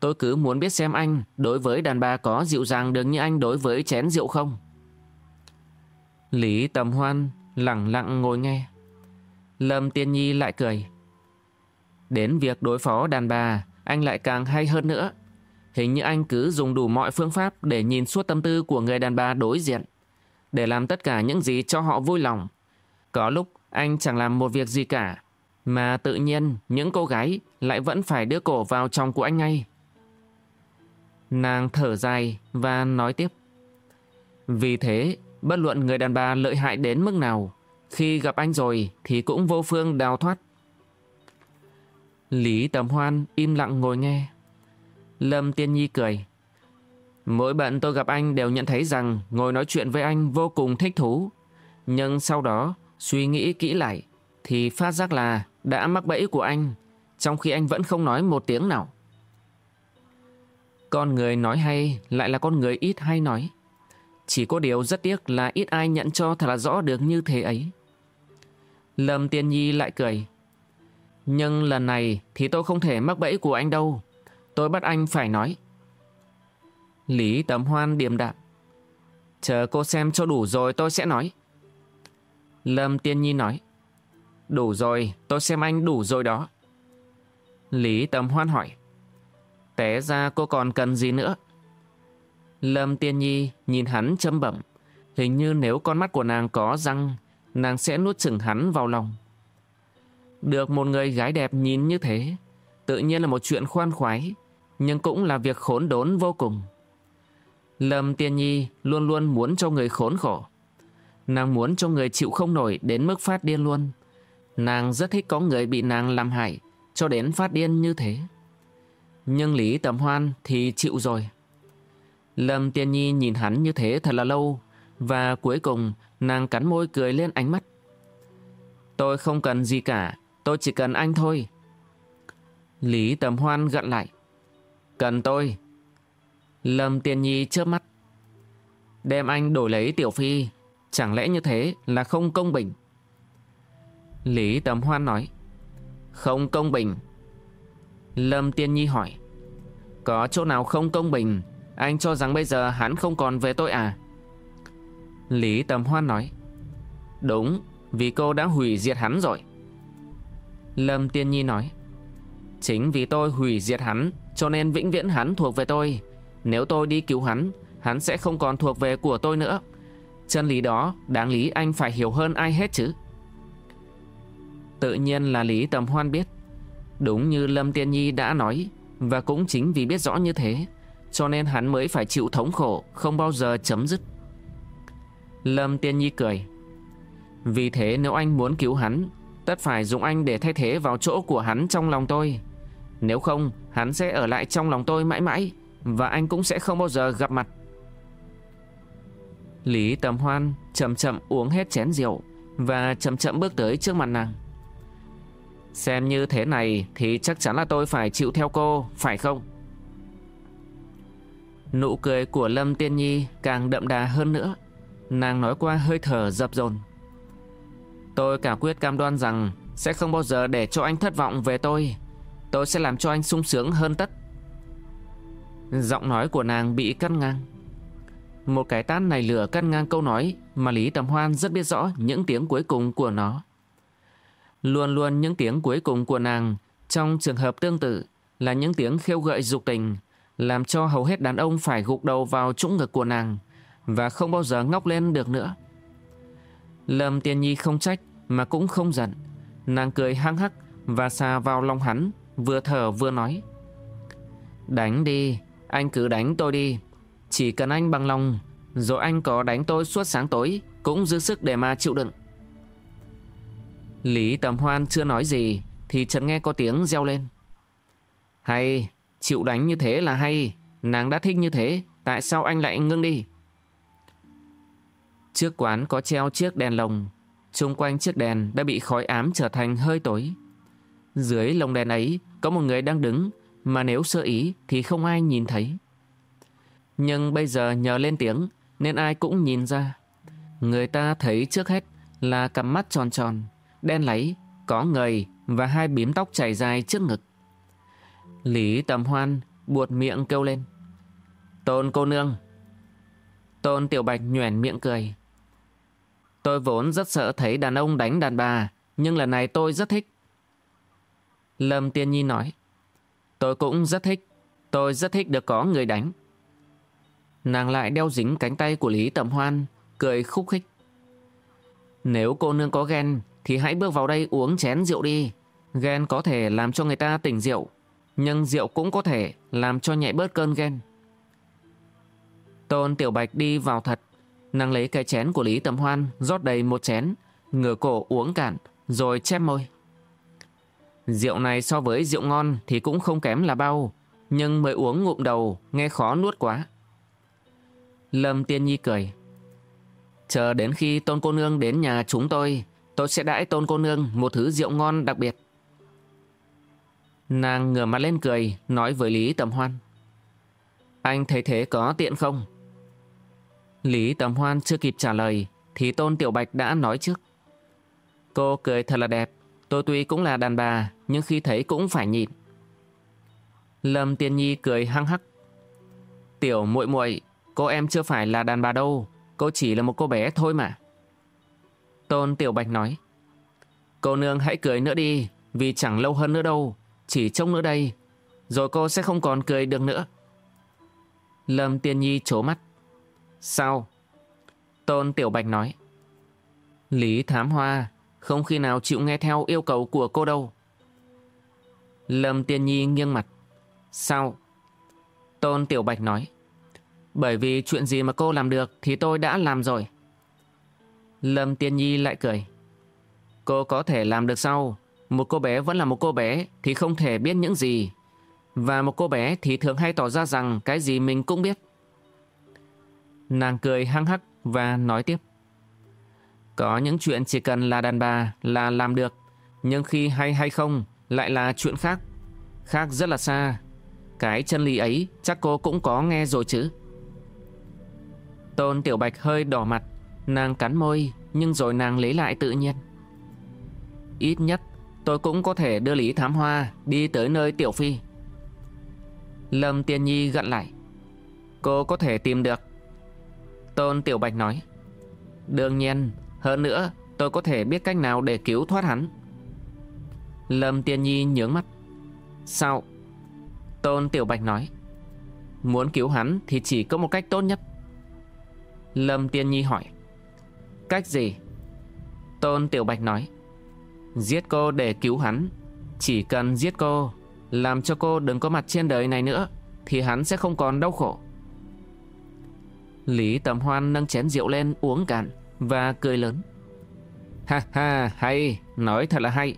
Tôi cứ muốn biết xem anh đối với đàn bà có dịu dàng được như anh đối với chén rượu không. Lý Tầm Hoan lặng lặng ngồi nghe. Lâm Tiên Nhi lại cười. Đến việc đối phó đàn bà, anh lại càng hay hơn nữa. Hình như anh cứ dùng đủ mọi phương pháp để nhìn suốt tâm tư của người đàn bà đối diện để làm tất cả những gì cho họ vui lòng. Có lúc anh chẳng làm một việc gì cả, mà tự nhiên những cô gái lại vẫn phải đưa cổ vào trong của anh ngay. Nàng thở dài và nói tiếp. Vì thế, bất luận người đàn bà lợi hại đến mức nào, khi gặp anh rồi thì cũng vô phương đào thoát. Lý Tầm Hoan im lặng ngồi nghe. Lâm Tiên Nhi cười. Mỗi bận tôi gặp anh đều nhận thấy rằng ngồi nói chuyện với anh vô cùng thích thú. Nhưng sau đó, suy nghĩ kỹ lại, thì phát giác là đã mắc bẫy của anh, trong khi anh vẫn không nói một tiếng nào. Con người nói hay lại là con người ít hay nói. Chỉ có điều rất tiếc là ít ai nhận cho thật là rõ được như thế ấy. Lâm Tiên Nhi lại cười. Nhưng lần này thì tôi không thể mắc bẫy của anh đâu. Tôi bắt anh phải nói. Lý Tầm Hoan điềm đạm. Chờ cô xem cho đủ rồi tôi sẽ nói. Lâm Tiên Nhi nói. Đủ rồi, tôi xem anh đủ rồi đó. Lý Tầm Hoan hỏi. Té ra cô còn cần gì nữa? Lâm Tiên Nhi nhìn hắn châm bẩm. Hình như nếu con mắt của nàng có răng, nàng sẽ nuốt chừng hắn vào lòng. Được một người gái đẹp nhìn như thế, tự nhiên là một chuyện khoan khoái, nhưng cũng là việc khốn đốn vô cùng. Lâm Tiên Nhi luôn luôn muốn cho người khốn khổ. Nàng muốn cho người chịu không nổi đến mức phát điên luôn. Nàng rất thích có người bị nàng làm hại cho đến phát điên như thế. Nhưng Lý Tầm Hoan thì chịu rồi. Lâm Tiên Nhi nhìn hắn như thế thật là lâu và cuối cùng nàng cắn môi cười lên ánh mắt. Tôi không cần gì cả, tôi chỉ cần anh thôi. Lý Tầm Hoan gặn lại. Cần tôi. Lâm Tiên Nhi chớp mắt. Đem anh đổi lấy Tiểu Phi, chẳng lẽ như thế là không công bình? Lý Tầm Hoan nói. Không công bình. Lâm Tiên Nhi hỏi. Có chỗ nào không công bình? Anh cho rằng bây giờ hắn không còn về tôi à? Lý Tầm Hoan nói. Đúng, vì cô đã hủy diệt hắn rồi. Lâm Tiên Nhi nói. Chính vì tôi hủy diệt hắn, cho nên vĩnh viễn hắn thuộc về tôi. Nếu tôi đi cứu hắn, hắn sẽ không còn thuộc về của tôi nữa. Chân lý đó, đáng lý anh phải hiểu hơn ai hết chứ. Tự nhiên là Lý Tầm Hoan biết. Đúng như Lâm Tiên Nhi đã nói, và cũng chính vì biết rõ như thế, cho nên hắn mới phải chịu thống khổ, không bao giờ chấm dứt. Lâm Tiên Nhi cười. Vì thế nếu anh muốn cứu hắn, tất phải dùng anh để thay thế vào chỗ của hắn trong lòng tôi. Nếu không, hắn sẽ ở lại trong lòng tôi mãi mãi, và anh cũng sẽ không bao giờ gặp mặt. Lý Tầm Hoan chậm chậm uống hết chén rượu và chậm chậm bước tới trước mặt nàng. Xem như thế này thì chắc chắn là tôi phải chịu theo cô, phải không? Nụ cười của Lâm Tiên Nhi càng đậm đà hơn nữa. Nàng nói qua hơi thở dập dồn. Tôi cả quyết cam đoan rằng sẽ không bao giờ để cho anh thất vọng về tôi. Tôi sẽ làm cho anh sung sướng hơn tất. Giọng nói của nàng bị cắt ngang. Một cái tát này lửa cắt ngang câu nói mà Lý Tầm Hoan rất biết rõ những tiếng cuối cùng của nó. Luôn luôn những tiếng cuối cùng của nàng trong trường hợp tương tự là những tiếng khiêu gợi dục tình, làm cho hầu hết đàn ông phải gục đầu vào trũng ngực của nàng và không bao giờ ngóc lên được nữa. Lâm Tiên Nhi không trách mà cũng không giận. Nàng cười hăng hắc và xà vào lòng hắn, vừa thở vừa nói. Đánh đi, anh cứ đánh tôi đi. Chỉ cần anh bằng lòng, rồi anh có đánh tôi suốt sáng tối, cũng dư sức để mà chịu đựng. Lý Tầm Hoan chưa nói gì thì chợt nghe có tiếng reo lên. Hay, chịu đánh như thế là hay, nàng đã thích như thế, tại sao anh lại ngưng đi? Trước quán có treo chiếc đèn lồng, xung quanh chiếc đèn đã bị khói ám trở thành hơi tối. Dưới lồng đèn ấy có một người đang đứng, mà nếu sơ ý thì không ai nhìn thấy. Nhưng bây giờ nhờ lên tiếng nên ai cũng nhìn ra. Người ta thấy trước hết là cặp mắt tròn tròn, đen láy, có người và hai bím tóc chảy dài trước ngực. Lý Tầm Hoan buột miệng kêu lên. Tôn cô nương. Tôn Tiểu Bạch nhoẻn miệng cười. Tôi vốn rất sợ thấy đàn ông đánh đàn bà, nhưng lần này tôi rất thích. Lâm Tiên Nhi nói. Tôi cũng rất thích. Tôi rất thích được có người đánh. Nàng lại đeo dính cánh tay của Lý Tầm Hoan, cười khúc khích. Nếu cô nương có ghen, thì hãy bước vào đây uống chén rượu đi. Ghen có thể làm cho người ta tỉnh rượu, nhưng rượu cũng có thể làm cho nhẹ bớt cơn ghen. Tôn Tiểu Bạch đi vào thật, nàng lấy cái chén của Lý Tầm Hoan rót đầy một chén, ngửa cổ uống cạn, rồi chép môi. Rượu này so với rượu ngon thì cũng không kém là bao, nhưng mới uống ngụm đầu nghe khó nuốt quá. Lâm Tiên Nhi cười. Chờ đến khi tôn cô nương đến nhà chúng tôi, tôi sẽ đãi tôn cô nương một thứ rượu ngon đặc biệt. Nàng ngửa mặt lên cười, nói với Lý Tầm Hoan. Anh thấy thế có tiện không? Lý Tầm Hoan chưa kịp trả lời, thì Tôn Tiểu Bạch đã nói trước. Cô cười thật là đẹp, tôi tuy cũng là đàn bà, nhưng khi thấy cũng phải nhịn. Lâm Tiên Nhi cười hăng hắc. Tiểu muội muội, cô em chưa phải là đàn bà đâu, cô chỉ là một cô bé thôi mà. Tôn Tiểu Bạch nói. Cô nương hãy cười nữa đi, vì chẳng lâu hơn nữa đâu, chỉ trông nữa đây, rồi cô sẽ không còn cười được nữa. Lâm Tiên Nhi trố mắt. Sao? Tôn Tiểu Bạch nói. Lý Thám Hoa không khi nào chịu nghe theo yêu cầu của cô đâu. Lâm Tiên Nhi nghiêng mặt. Sao? Tôn Tiểu Bạch nói. Bởi vì chuyện gì mà cô làm được thì tôi đã làm rồi. Lâm Tiên Nhi lại cười. Cô có thể làm được sao? Một cô bé vẫn là một cô bé thì không thể biết những gì. Và một cô bé thì thường hay tỏ ra rằng cái gì mình cũng biết. Nàng cười hăng hắc và nói tiếp. Có những chuyện chỉ cần là đàn bà là làm được. Nhưng khi hay hay không lại là chuyện khác. Khác rất là xa. Cái chân lý ấy chắc cô cũng có nghe rồi chứ. Tôn Tiểu Bạch hơi đỏ mặt. Nàng cắn môi, nhưng rồi nàng lấy lại tự nhiên. Ít nhất tôi cũng có thể đưa Lý Thám Hoa đi tới nơi Tiểu Phi. Lâm Tiên Nhi gặn lại. Cô có thể tìm được. Tôn Tiểu Bạch nói. Đương nhiên, hơn nữa tôi có thể biết cách nào để cứu thoát hắn. Lâm Tiên Nhi nhướng mắt. Sao? Tôn Tiểu Bạch nói. Muốn cứu hắn thì chỉ có một cách tốt nhất. Lâm Tiên Nhi hỏi. Cách gì? Tôn Tiểu Bạch nói. Giết cô để cứu hắn. Chỉ cần giết cô, làm cho cô đừng có mặt trên đời này nữa, thì hắn sẽ không còn đau khổ. Lý Tầm Hoan nâng chén rượu lên uống cạn và cười lớn. Ha ha, hay, nói thật là hay.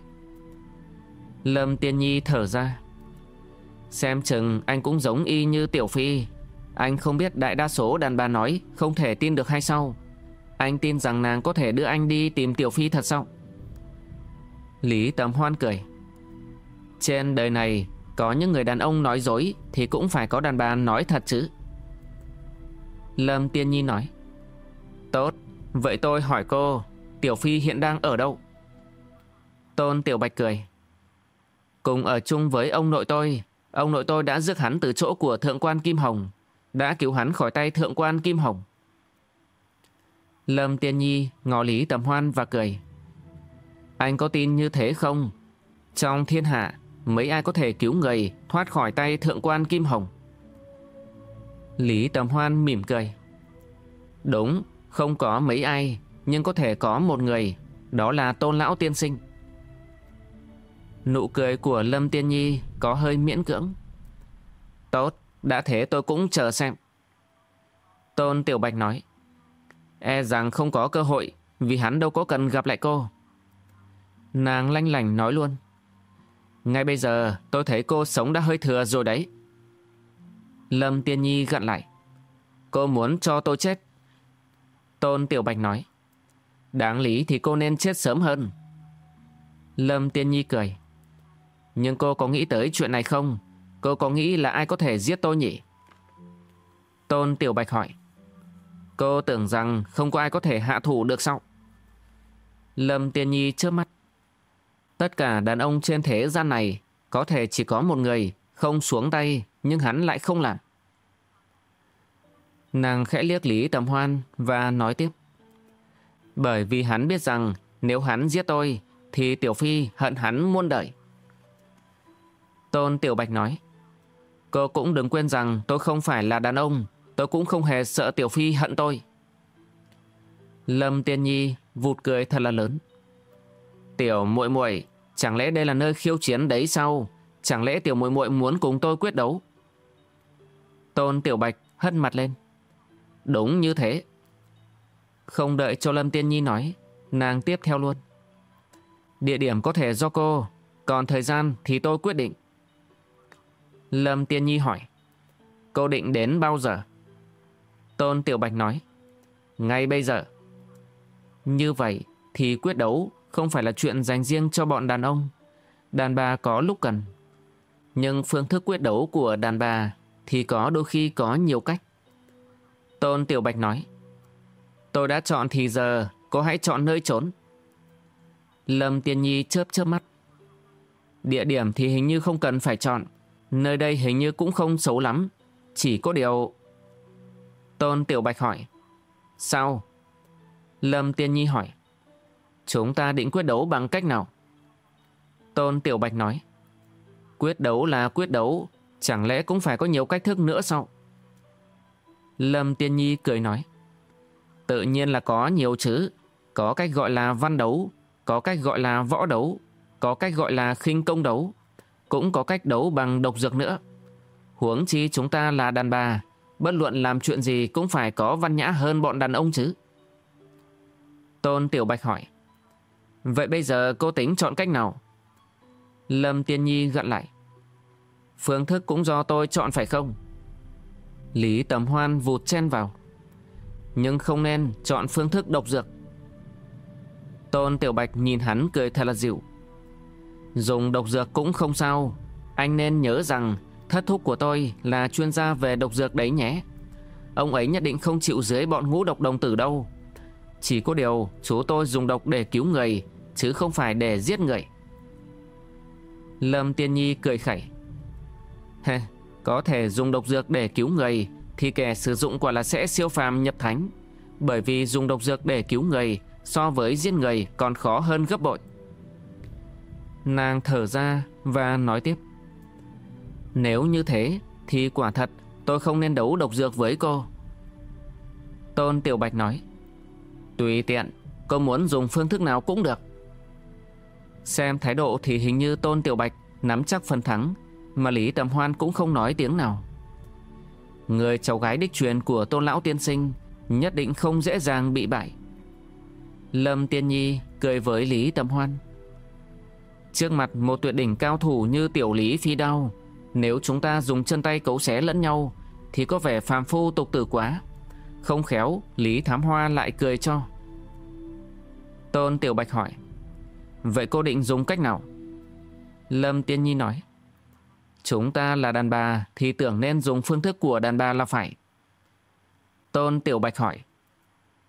Lâm Tiên Nhi thở ra. Xem chừng anh cũng giống y như Tiểu Phi. Anh không biết đại đa số đàn bà nói không thể tin được hay sao. Anh tin rằng nàng có thể đưa anh đi tìm Tiểu Phi thật sao? Lý Tầm Hoan cười. Trên đời này có những người đàn ông nói dối thì cũng phải có đàn bà nói thật chứ. Lâm Tiên Nhi nói. Tốt, vậy tôi hỏi cô, Tiểu Phi hiện đang ở đâu? Tôn Tiểu Bạch cười. Cùng ở chung với ông nội tôi, ông nội tôi đã rước hắn từ chỗ của Thượng quan Kim Hồng, đã cứu hắn khỏi tay Thượng quan Kim Hồng. Lâm Tiên Nhi ngó Lý Tầm Hoan và cười. Anh có tin như thế không? Trong thiên hạ, mấy ai có thể cứu người thoát khỏi tay Thượng quan Kim Hồng? Lý Tầm Hoan mỉm cười. Đúng, không có mấy ai, nhưng có thể có một người, đó là Tôn Lão Tiên Sinh. Nụ cười của Lâm Tiên Nhi có hơi miễn cưỡng. Tốt, đã thế tôi cũng chờ xem. Tôn Tiểu Bạch nói. E rằng không có cơ hội, vì hắn đâu có cần gặp lại cô. Nàng lanh lành nói luôn. Ngay bây giờ, tôi thấy cô sống đã hơi thừa rồi đấy. Lâm Tiên Nhi gặn lại. Cô muốn cho tôi chết. Tôn Tiểu Bạch nói. Đáng lý thì cô nên chết sớm hơn. Lâm Tiên Nhi cười. Nhưng cô có nghĩ tới chuyện này không? Cô có nghĩ là ai có thể giết tôi nhỉ? Tôn Tiểu Bạch hỏi. Cô tưởng rằng không có ai có thể hạ thủ được sao? Lâm Tiên Nhi trước mắt. Tất cả đàn ông trên thế gian này có thể chỉ có một người không xuống tay nhưng hắn lại không làm. Nàng khẽ liếc Lý Tầm Hoan và nói tiếp. Bởi vì hắn biết rằng nếu hắn giết tôi thì Tiểu Phi hận hắn muôn đời. Tôn Tiểu Bạch nói. Cô cũng đừng quên rằng tôi không phải là đàn ông, tôi cũng không hề sợ Tiểu Phi hận tôi. Lâm Tiên Nhi vụt cười thật là lớn. Tiểu muội muội, chẳng lẽ đây là nơi khiêu chiến đấy sao? Chẳng lẽ tiểu muội muội muốn cùng tôi quyết đấu? Tôn Tiểu Bạch hất mặt lên. Đúng như thế. Không đợi cho Lâm Tiên Nhi nói, nàng tiếp theo luôn. Địa điểm có thể do cô, còn thời gian thì tôi quyết định. Lâm Tiên Nhi hỏi, cô định đến bao giờ? Tôn Tiểu Bạch nói, ngay bây giờ. Như vậy thì quyết đấu không phải là chuyện dành riêng cho bọn đàn ông. Đàn bà có lúc cần. Nhưng phương thức quyết đấu của đàn bà thì có đôi khi có nhiều cách. Tôn Tiểu Bạch nói. Tôi đã chọn thì giờ, cô hãy chọn nơi trốn. Lâm Tiên Nhi chớp chớp mắt. Địa điểm thì hình như không cần phải chọn. Nơi đây hình như cũng không xấu lắm. Chỉ có điều... Tôn Tiểu Bạch hỏi. Sao? Lâm Tiên Nhi hỏi. Chúng ta định quyết đấu bằng cách nào? Tôn Tiểu Bạch nói. Quyết đấu là quyết đấu, chẳng lẽ cũng phải có nhiều cách thức nữa sao? Lâm Tiên Nhi cười nói. Tự nhiên là có nhiều chứ, Có cách gọi là văn đấu, có cách gọi là võ đấu, có cách gọi là khinh công đấu, cũng có cách đấu bằng độc dược nữa. Huống chi chúng ta là đàn bà, bất luận làm chuyện gì cũng phải có văn nhã hơn bọn đàn ông chứ. Tôn Tiểu Bạch hỏi. Vậy bây giờ cô tính chọn cách nào? Lâm Tiên Nhi gặn lại. Phương thức cũng do tôi chọn phải không? Lý Tầm Hoan vụt chen vào. Nhưng không nên chọn phương thức độc dược. Tôn Tiểu Bạch nhìn hắn cười thật là dịu. Dùng độc dược cũng không sao. Anh nên nhớ rằng thất thúc của tôi là chuyên gia về độc dược đấy nhé. Ông ấy nhất định không chịu dưới bọn ngũ độc đồng tử đâu. Chỉ có điều chú tôi dùng độc để cứu người chứ không phải để giết người. Lâm Tiên Nhi cười khẩy. Hê, có thể dùng độc dược để cứu người thì kẻ sử dụng quả là sẽ siêu phàm nhập thánh. Bởi vì dùng độc dược để cứu người so với giết người còn khó hơn gấp bội. Nàng thở ra và nói tiếp. Nếu như thế thì quả thật tôi không nên đấu độc dược với cô. Tôn Tiểu Bạch nói. Tùy tiện, cô muốn dùng phương thức nào cũng được. Xem thái độ thì hình như Tôn Tiểu Bạch nắm chắc phần thắng, mà Lý Tầm Hoan cũng không nói tiếng nào. Người cháu gái đích truyền của Tôn Lão Tiên Sinh nhất định không dễ dàng bị bại. Lâm Tiên Nhi cười với Lý Tầm Hoan. Trước mặt một tuyệt đỉnh cao thủ như tiểu Lý Phi Đao, nếu chúng ta dùng chân tay cấu xé lẫn nhau thì có vẻ phàm phu tục tử quá. Không khéo, Lý Thám Hoa lại cười cho. Tôn Tiểu Bạch hỏi. Vậy cô định dùng cách nào? Lâm Tiên Nhi nói. Chúng ta là đàn bà, thì tưởng nên dùng phương thức của đàn bà là phải. Tôn Tiểu Bạch hỏi.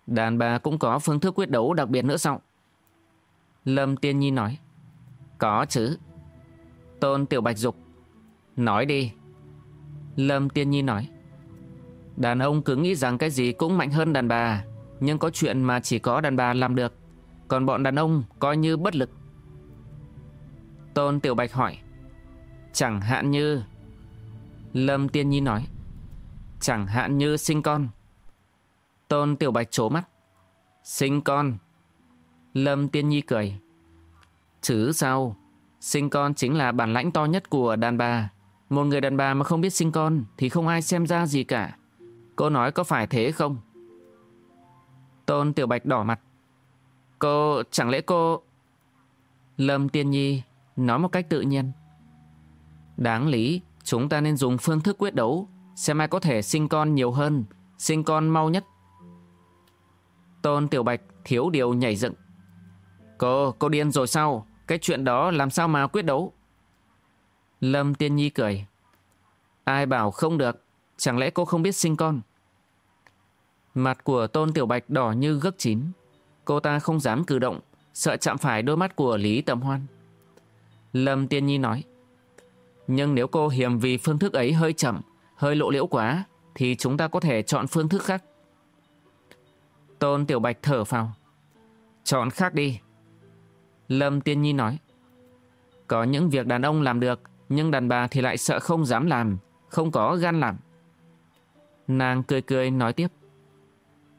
Đàn bà cũng có phương thức quyết đấu đặc biệt nữa sao? Lâm Tiên Nhi nói. Có chứ. Tôn Tiểu Bạch dục. Nói đi. Lâm Tiên Nhi nói. Đàn ông cứ nghĩ rằng cái gì cũng mạnh hơn đàn bà, Nhưng có chuyện mà chỉ có đàn bà làm được còn bọn đàn ông coi như bất lực Tôn Tiểu Bạch hỏi, Chẳng hạn như, Lâm Tiên Nhi nói, Chẳng hạn như sinh con Tôn Tiểu Bạch trố mắt, Sinh con Lâm Tiên Nhi cười, Chứ sao, Sinh con chính là bản lãnh to nhất của đàn bà Một người đàn bà mà không biết sinh con Thì không ai xem ra gì cả Cô nói có phải thế không? Tôn Tiểu Bạch đỏ mặt. Cô, chẳng lẽ cô... Lâm Tiên Nhi nói một cách tự nhiên. Đáng lý, chúng ta nên dùng phương thức quyết đấu, xem ai có thể sinh con nhiều hơn, sinh con mau nhất. Tôn Tiểu Bạch thiếu điều nhảy dựng. Cô, cô điên rồi sao? Cái chuyện đó làm sao mà quyết đấu? Lâm Tiên Nhi cười. Ai bảo không được, chẳng lẽ cô không biết sinh con? Mặt của Tôn Tiểu Bạch đỏ như gấc chín. Cô ta không dám cử động, sợ chạm phải đôi mắt của Lý Tầm Hoan. Lâm Tiên Nhi nói, nhưng nếu cô hiểm vì phương thức ấy hơi chậm, hơi lộ liễu quá, thì chúng ta có thể chọn phương thức khác. Tôn Tiểu Bạch thở phào. Chọn khác đi. Lâm Tiên Nhi nói, có những việc đàn ông làm được, nhưng đàn bà thì lại sợ không dám làm, không có gan làm. Nàng cười cười nói tiếp.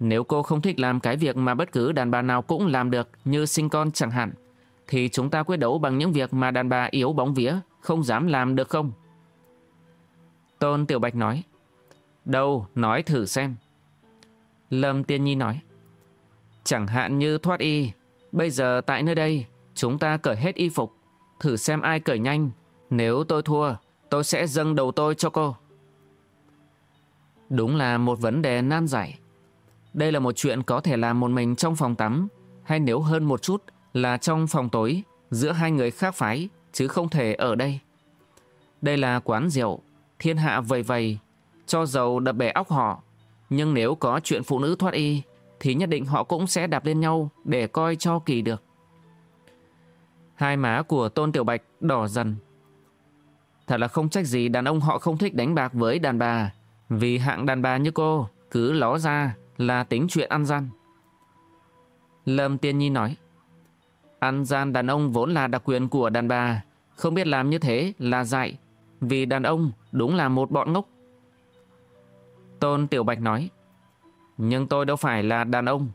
Nếu cô không thích làm cái việc mà bất cứ đàn bà nào cũng làm được như sinh con chẳng hạn, thì chúng ta quyết đấu bằng những việc mà đàn bà yếu bóng vía, không dám làm được không? Tôn Tiểu Bạch nói. Đâu, nói thử xem. Lâm Tiên Nhi nói. Chẳng hạn như thoát y, bây giờ tại nơi đây, chúng ta cởi hết y phục, thử xem ai cởi nhanh. Nếu tôi thua, tôi sẽ dâng đầu tôi cho cô. Đúng là một vấn đề nan giải. Đây là một chuyện có thể làm một mình trong phòng tắm, hay nếu hơn một chút là trong phòng tối, giữa hai người khác phái, chứ không thể ở đây. Đây là quán rượu, thiên hạ vầy vầy, cho dầu đập bể óc họ. Nhưng nếu có chuyện phụ nữ thoát y, thì nhất định họ cũng sẽ đạp lên nhau để coi cho kỳ được. Hai má của Tôn Tiểu Bạch đỏ dần. Thật là không trách gì đàn ông họ không thích đánh bạc với đàn bà, vì hạng đàn bà như cô cứ ló ra là tính chuyện ăn gian. Lâm Tiên Nhi nói, ăn gian đàn ông vốn là đặc quyền của đàn bà, không biết làm như thế là dại, vì đàn ông đúng là một bọn ngốc. Tôn Tiểu Bạch nói, nhưng tôi đâu phải là đàn ông.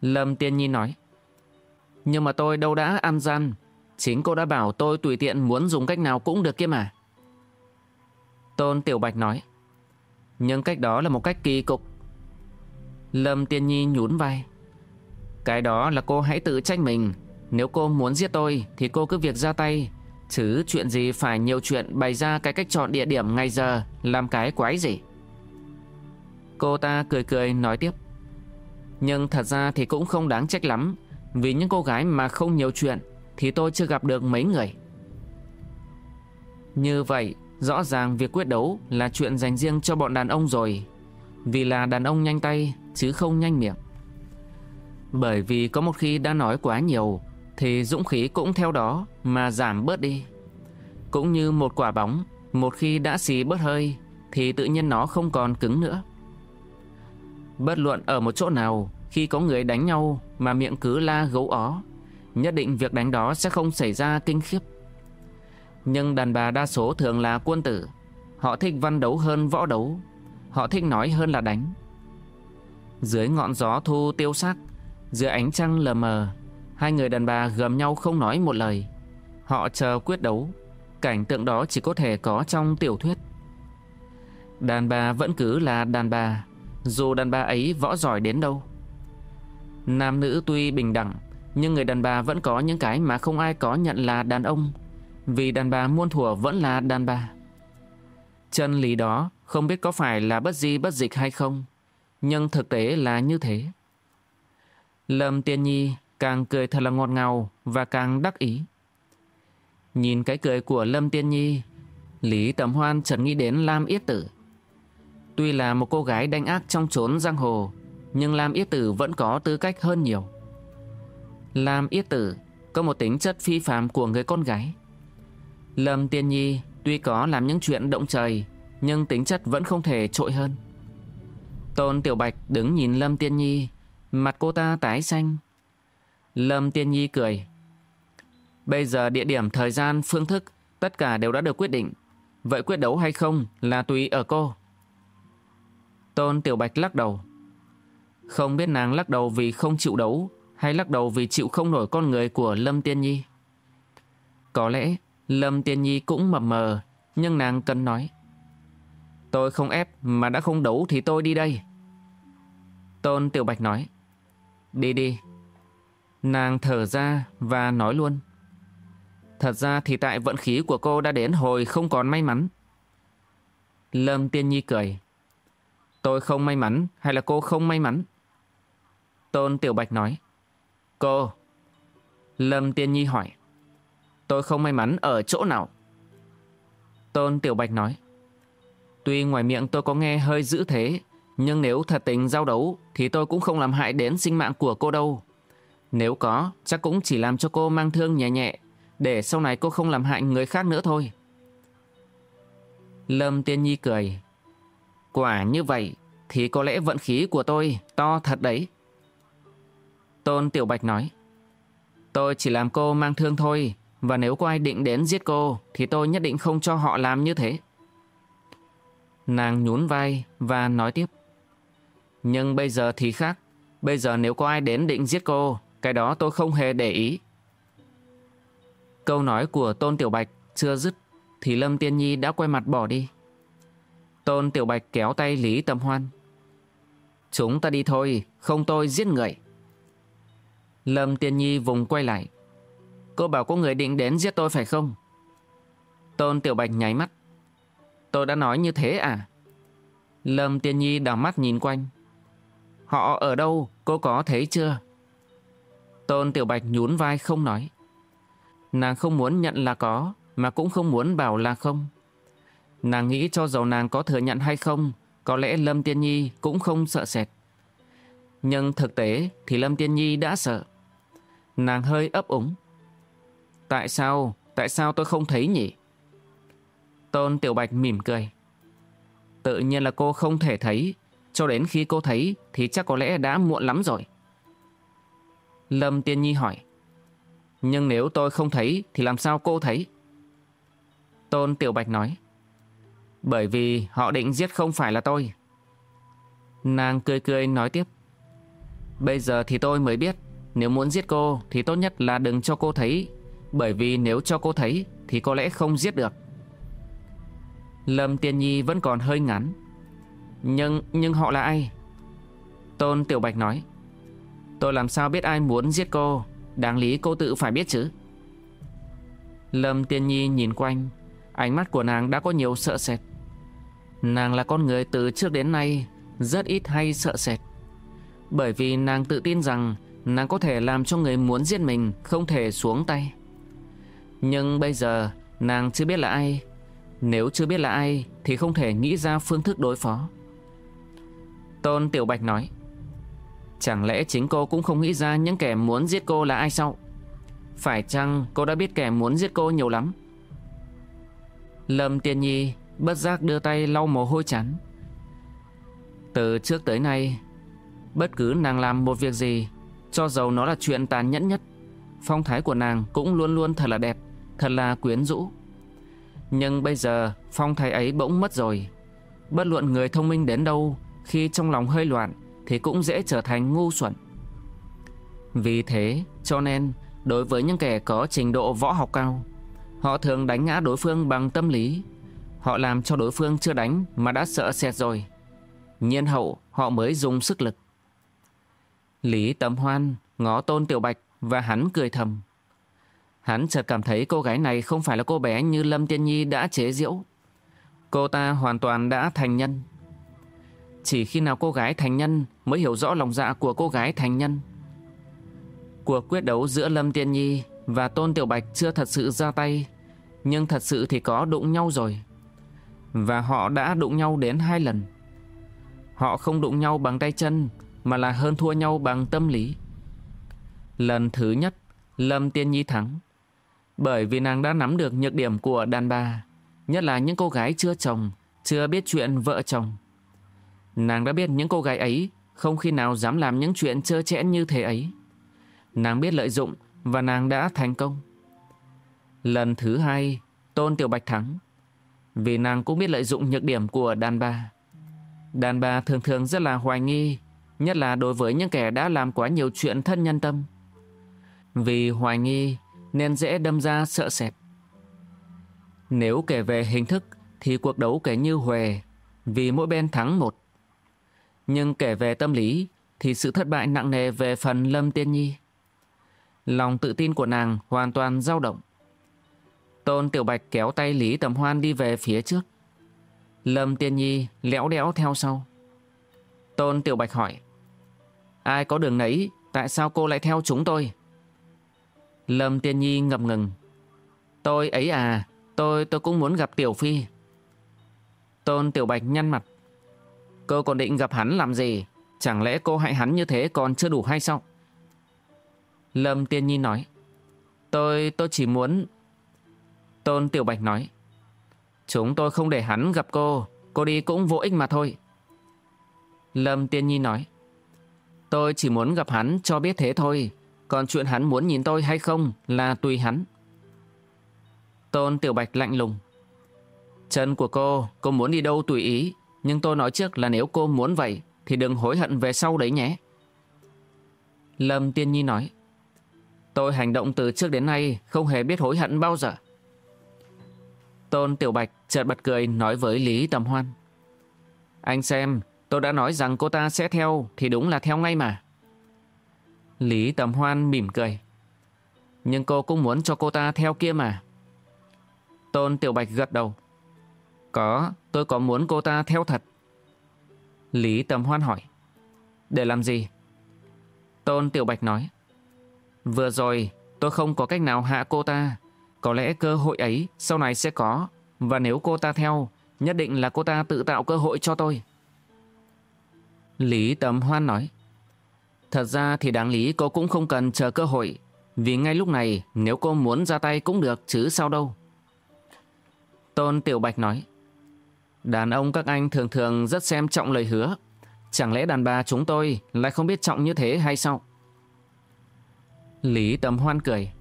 Lâm Tiên Nhi nói. Nhưng mà tôi đâu đã ăn gian. Chính cô đã bảo tôi tùy tiện muốn dùng cách nào cũng được kia mà. Tôn Tiểu Bạch nói. Nhưng cách đó là một cách kỳ cục. Lâm Tiên Nhi nhún vai. Cái đó là cô hãy tự trách mình. Nếu cô muốn giết tôi, thì cô cứ việc ra tay. Chứ chuyện gì phải nhiều chuyện bày ra cái cách chọn địa điểm ngay giờ, làm cái quái gì. Cô ta cười cười nói tiếp. Nhưng thật ra thì cũng không đáng trách lắm Vì những cô gái mà không nhiều chuyện, Thì tôi chưa gặp được mấy người Như vậy, Rõ ràng việc quyết đấu Là chuyện dành riêng cho bọn đàn ông rồi Vì là đàn ông nhanh tay Chứ không nhanh miệng. Bởi vì có một khi đã nói quá nhiều, Thì dũng khí cũng theo đó Mà giảm bớt đi. Cũng như một quả bóng, Một khi đã xì bớt hơi, Thì tự nhiên nó không còn cứng nữa. Bất luận ở một chỗ nào, Khi có người đánh nhau Mà miệng cứ la gấu ó, Nhất định việc đánh đó sẽ không xảy ra kinh khiếp. Nhưng đàn bà đa số thường là quân tử, Họ thích văn đấu hơn võ đấu, Họ thích nói hơn là đánh. Dưới ngọn gió thu tiêu sắc, Dưới ánh trăng lờ mờ, Hai người đàn bà gầm nhau không nói một lời. Họ chờ quyết đấu, Cảnh tượng đó chỉ có thể có trong tiểu thuyết. Đàn bà vẫn cứ là đàn bà, dù đàn bà ấy võ giỏi đến đâu. Nam nữ tuy bình đẳng, Nhưng người đàn bà vẫn có những cái mà không ai có nhận là đàn ông, Vì đàn bà muôn thuở vẫn là đàn bà. Chân lý đó không biết có phải là bất di bất dịch hay không. Nhưng thực tế là như thế. Lâm Tiên Nhi càng cười thật là ngọt ngào và càng đắc ý. Nhìn cái cười của Lâm Tiên Nhi, Lý Tầm Hoan chợt nghĩ đến Lam Yết Tử. Tuy là một cô gái đanh ác trong chốn giang hồ, Nhưng Lam Yết Tử vẫn có tư cách hơn nhiều. Lam Yết Tử có một tính chất phi phàm của người con gái. Lâm Tiên Nhi tuy có làm những chuyện động trời, Nhưng tính chất vẫn không thể trội hơn. Tôn Tiểu Bạch đứng nhìn Lâm Tiên Nhi Mặt cô ta tái xanh Lâm Tiên Nhi cười Bây giờ địa điểm, thời gian, phương thức Tất cả đều đã được quyết định Vậy quyết đấu hay không là tùy ở cô Tôn Tiểu Bạch lắc đầu. Không biết nàng lắc đầu vì không chịu đấu hay lắc đầu vì chịu không nổi con người của Lâm Tiên Nhi. Có lẽ Lâm Tiên Nhi cũng mập mờ nhưng nàng cần nói. Tôi không ép, mà đã không đấu thì tôi đi đây. Tôn Tiểu Bạch nói. Đi đi. Nàng thở ra và nói luôn. Thật ra thì tại vận khí của cô đã đến hồi không còn may mắn. Lâm Tiên Nhi cười. Tôi không may mắn hay là cô không may mắn? Tôn Tiểu Bạch nói. Cô. Lâm Tiên Nhi hỏi. Tôi không may mắn ở chỗ nào? Tôn Tiểu Bạch nói. Tuy ngoài miệng tôi có nghe hơi dữ thế, nhưng nếu thật tình giao đấu thì tôi cũng không làm hại đến sinh mạng của cô đâu. Nếu có, chắc cũng chỉ làm cho cô mang thương nhẹ nhẹ, để sau này cô không làm hại người khác nữa thôi. Lâm Tiên Nhi cười, Quả như vậy thì có lẽ vận khí của tôi to thật đấy. Tôn Tiểu Bạch nói. Tôi chỉ làm cô mang thương thôi và nếu có ai định đến giết cô thì tôi nhất định không cho họ làm như thế. Nàng nhún vai và nói tiếp. Nhưng bây giờ thì khác. Bây giờ nếu có ai đến định giết cô, cái đó tôi không hề để ý. Câu nói của Tôn Tiểu Bạch chưa dứt thì Lâm Tiên Nhi đã quay mặt bỏ đi. Tôn Tiểu Bạch kéo tay Lý Tâm Hoan. Chúng ta đi thôi, không tôi giết người. Lâm Tiên Nhi vùng quay lại. Cô bảo có người định đến giết tôi phải không? Tôn Tiểu Bạch nháy mắt. Tôi đã nói như thế à? Lâm Tiên Nhi đảo mắt nhìn quanh. Họ ở đâu, cô có thấy chưa? Tôn Tiểu Bạch nhún vai không nói. Nàng không muốn nhận là có, mà cũng không muốn bảo là không. Nàng nghĩ cho dầu nàng có thừa nhận hay không, có lẽ Lâm Tiên Nhi cũng không sợ sệt. Nhưng thực tế thì Lâm Tiên Nhi đã sợ. Nàng hơi ấp úng. Tại sao, tại sao tôi không thấy nhỉ? Tôn Tiểu Bạch mỉm cười. Tự nhiên là cô không thể thấy, cho đến khi cô thấy thì chắc có lẽ đã muộn lắm rồi. Lâm Tiên Nhi hỏi. Nhưng nếu tôi không thấy thì làm sao cô thấy? Tôn Tiểu Bạch nói. Bởi vì họ định giết không phải là tôi. Nàng cười cười nói tiếp. Bây giờ thì tôi mới biết Nếu muốn giết cô thì tốt nhất là đừng cho cô thấy Bởi vì nếu cho cô thấy Thì có lẽ không giết được Lâm Tiên Nhi vẫn còn hơi ngắn. Nhưng nhưng họ là ai? Tôn Tiểu Bạch nói. Tôi làm sao biết ai muốn giết cô? Đáng lý cô tự phải biết chứ. Lâm Tiên Nhi nhìn quanh. Ánh mắt của nàng đã có nhiều sợ sệt. Nàng là con người từ trước đến nay Rất ít hay sợ sệt. Bởi vì nàng tự tin rằng Nàng có thể làm cho người muốn giết mình Không thể xuống tay. Nhưng bây giờ nàng chưa biết là ai nếu chưa biết là ai Thì không thể nghĩ ra phương thức đối phó Tôn Tiểu Bạch nói Chẳng lẽ chính cô cũng không nghĩ ra Những kẻ muốn giết cô là ai sao Phải chăng cô đã biết kẻ muốn giết cô nhiều lắm Lâm Tiên Nhi bất giác đưa tay lau mồ hôi chán. Từ trước tới nay, bất cứ nàng làm một việc gì, cho dầu nó là chuyện tàn nhẫn nhất, phong thái của nàng cũng luôn luôn thật là đẹp, thật là quyến rũ. Nhưng bây giờ phong thái ấy bỗng mất rồi. Bất luận người thông minh đến đâu, khi trong lòng hơi loạn thì cũng dễ trở thành ngu xuẩn. Vì thế, cho nên, đối với những kẻ có trình độ võ học cao, họ thường đánh ngã đối phương bằng tâm lý, Họ làm cho đối phương chưa đánh mà đã sợ sệt rồi. Nhiên hậu họ mới dùng sức lực. Lý Tầm Hoan ngó Tôn Tiểu Bạch và hắn cười thầm. Hắn chợt cảm thấy cô gái này không phải là cô bé như Lâm Tiên Nhi đã chế giễu. Cô ta hoàn toàn đã thành nhân. Chỉ khi nào cô gái thành nhân mới hiểu rõ lòng dạ của cô gái thành nhân. Cuộc quyết đấu giữa Lâm Tiên Nhi và Tôn Tiểu Bạch chưa thật sự ra tay, nhưng thật sự thì có đụng nhau rồi. Và họ đã đụng nhau đến hai lần Họ không đụng nhau bằng tay chân Mà là hơn thua nhau bằng tâm lý Lần thứ nhất Lâm Tiên Nhi thắng bởi vì nàng đã nắm được nhược điểm của đàn bà Nhất là những cô gái chưa chồng Chưa biết chuyện vợ chồng Nàng đã biết những cô gái ấy Không khi nào dám làm những chuyện trơ trẽn như thế ấy Nàng biết lợi dụng Và nàng đã thành công Lần thứ hai Tôn Tiểu Bạch thắng vì nàng cũng biết lợi dụng nhược điểm của đàn bà. Đàn bà thường thường rất là hoài nghi, nhất là đối với những kẻ đã làm quá nhiều chuyện thân nhân tâm. Vì hoài nghi nên dễ đâm ra sợ sệt. Nếu kể về hình thức thì cuộc đấu kể như huề, vì mỗi bên thắng một. Nhưng kể về tâm lý thì sự thất bại nặng nề về phần Lâm Tiên Nhi. Lòng tự tin của nàng hoàn toàn dao động. Tôn Tiểu Bạch kéo tay Lý Tầm Hoan đi về phía trước. Lâm Tiên Nhi lẽo đẽo theo sau. Tôn Tiểu Bạch hỏi. Ai có đường nấy, tại sao cô lại theo chúng tôi? Lâm Tiên Nhi ngập ngừng. Tôi ấy à, tôi tôi cũng muốn gặp Tiểu Phi. Tôn Tiểu Bạch nhăn mặt. Cô còn định gặp hắn làm gì? Chẳng lẽ cô hại hắn như thế còn chưa đủ hay sao? Lâm Tiên Nhi nói. Tôi, tôi chỉ muốn Tôn Tiểu Bạch nói. Chúng tôi không để hắn gặp cô, cô đi cũng vô ích mà thôi. Lâm Tiên Nhi nói. Tôi chỉ muốn gặp hắn cho biết thế thôi, còn chuyện hắn muốn nhìn tôi hay không là tùy hắn. Tôn Tiểu Bạch lạnh lùng. Chân của cô, cô muốn đi đâu tùy ý, nhưng tôi nói trước là nếu cô muốn vậy thì đừng hối hận về sau đấy nhé. Lâm Tiên Nhi nói. Tôi hành động từ trước đến nay không hề biết hối hận bao giờ. Tôn Tiểu Bạch chợt bật cười nói với Lý Tầm Hoan. Anh xem, tôi đã nói rằng cô ta sẽ theo thì đúng là theo ngay mà. Lý Tầm Hoan mỉm cười. Nhưng cô cũng muốn cho cô ta theo kia mà. Tôn Tiểu Bạch gật đầu. Có, tôi có muốn cô ta theo thật. Lý Tầm Hoan hỏi. Để làm gì? Tôn Tiểu Bạch nói. Vừa rồi, tôi không có cách nào hạ cô ta. Có lẽ cơ hội ấy sau này sẽ có Và nếu cô ta theo Nhất định là cô ta tự tạo cơ hội cho tôi Lý Tầm Hoan nói Thật ra thì đáng lý cô cũng không cần chờ cơ hội, Vì ngay lúc này Nếu cô muốn ra tay cũng được chứ sao đâu. Tôn Tiểu Bạch nói, Đàn ông các anh thường thường rất xem trọng lời hứa. Chẳng lẽ đàn bà chúng tôi lại không biết trọng như thế hay sao? Lý Tầm Hoan cười,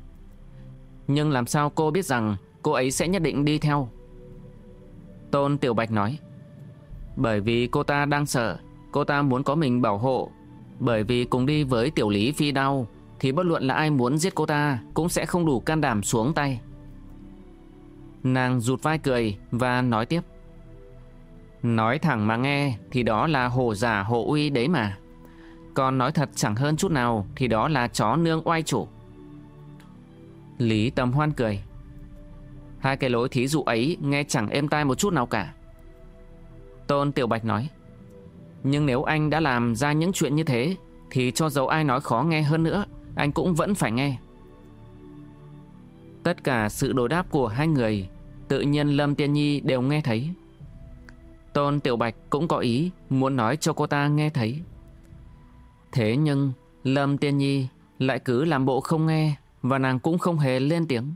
nhưng làm sao cô biết rằng cô ấy sẽ nhất định đi theo? Tôn Tiểu Bạch nói, Bởi vì cô ta đang sợ, Cô ta muốn có mình bảo hộ bởi vì cùng đi với tiểu lý phi đau, Thì bất luận là ai muốn giết cô ta Cũng sẽ không đủ can đảm xuống tay. Nàng rụt vai cười Và nói tiếp. Nói thẳng mà nghe Thì đó là hồ giả hổ uy đấy mà. Còn nói thật chẳng hơn chút nào Thì đó là chó nương oai chủ. Lý Tầm Hoan cười. Hai cái lối thí dụ ấy Nghe chẳng êm tai một chút nào cả. Tôn Tiểu Bạch nói. Nhưng nếu anh đã làm ra những chuyện như thế, Thì cho dù ai nói khó nghe hơn nữa, Anh cũng vẫn phải nghe. Tất cả sự đối đáp của hai người, Tự nhiên Lâm Tiên Nhi đều nghe thấy. Tôn Tiểu Bạch cũng có ý Muốn nói cho cô ta nghe thấy. Thế nhưng Lâm Tiên Nhi lại cứ làm bộ không nghe Và nàng cũng không hề lên tiếng.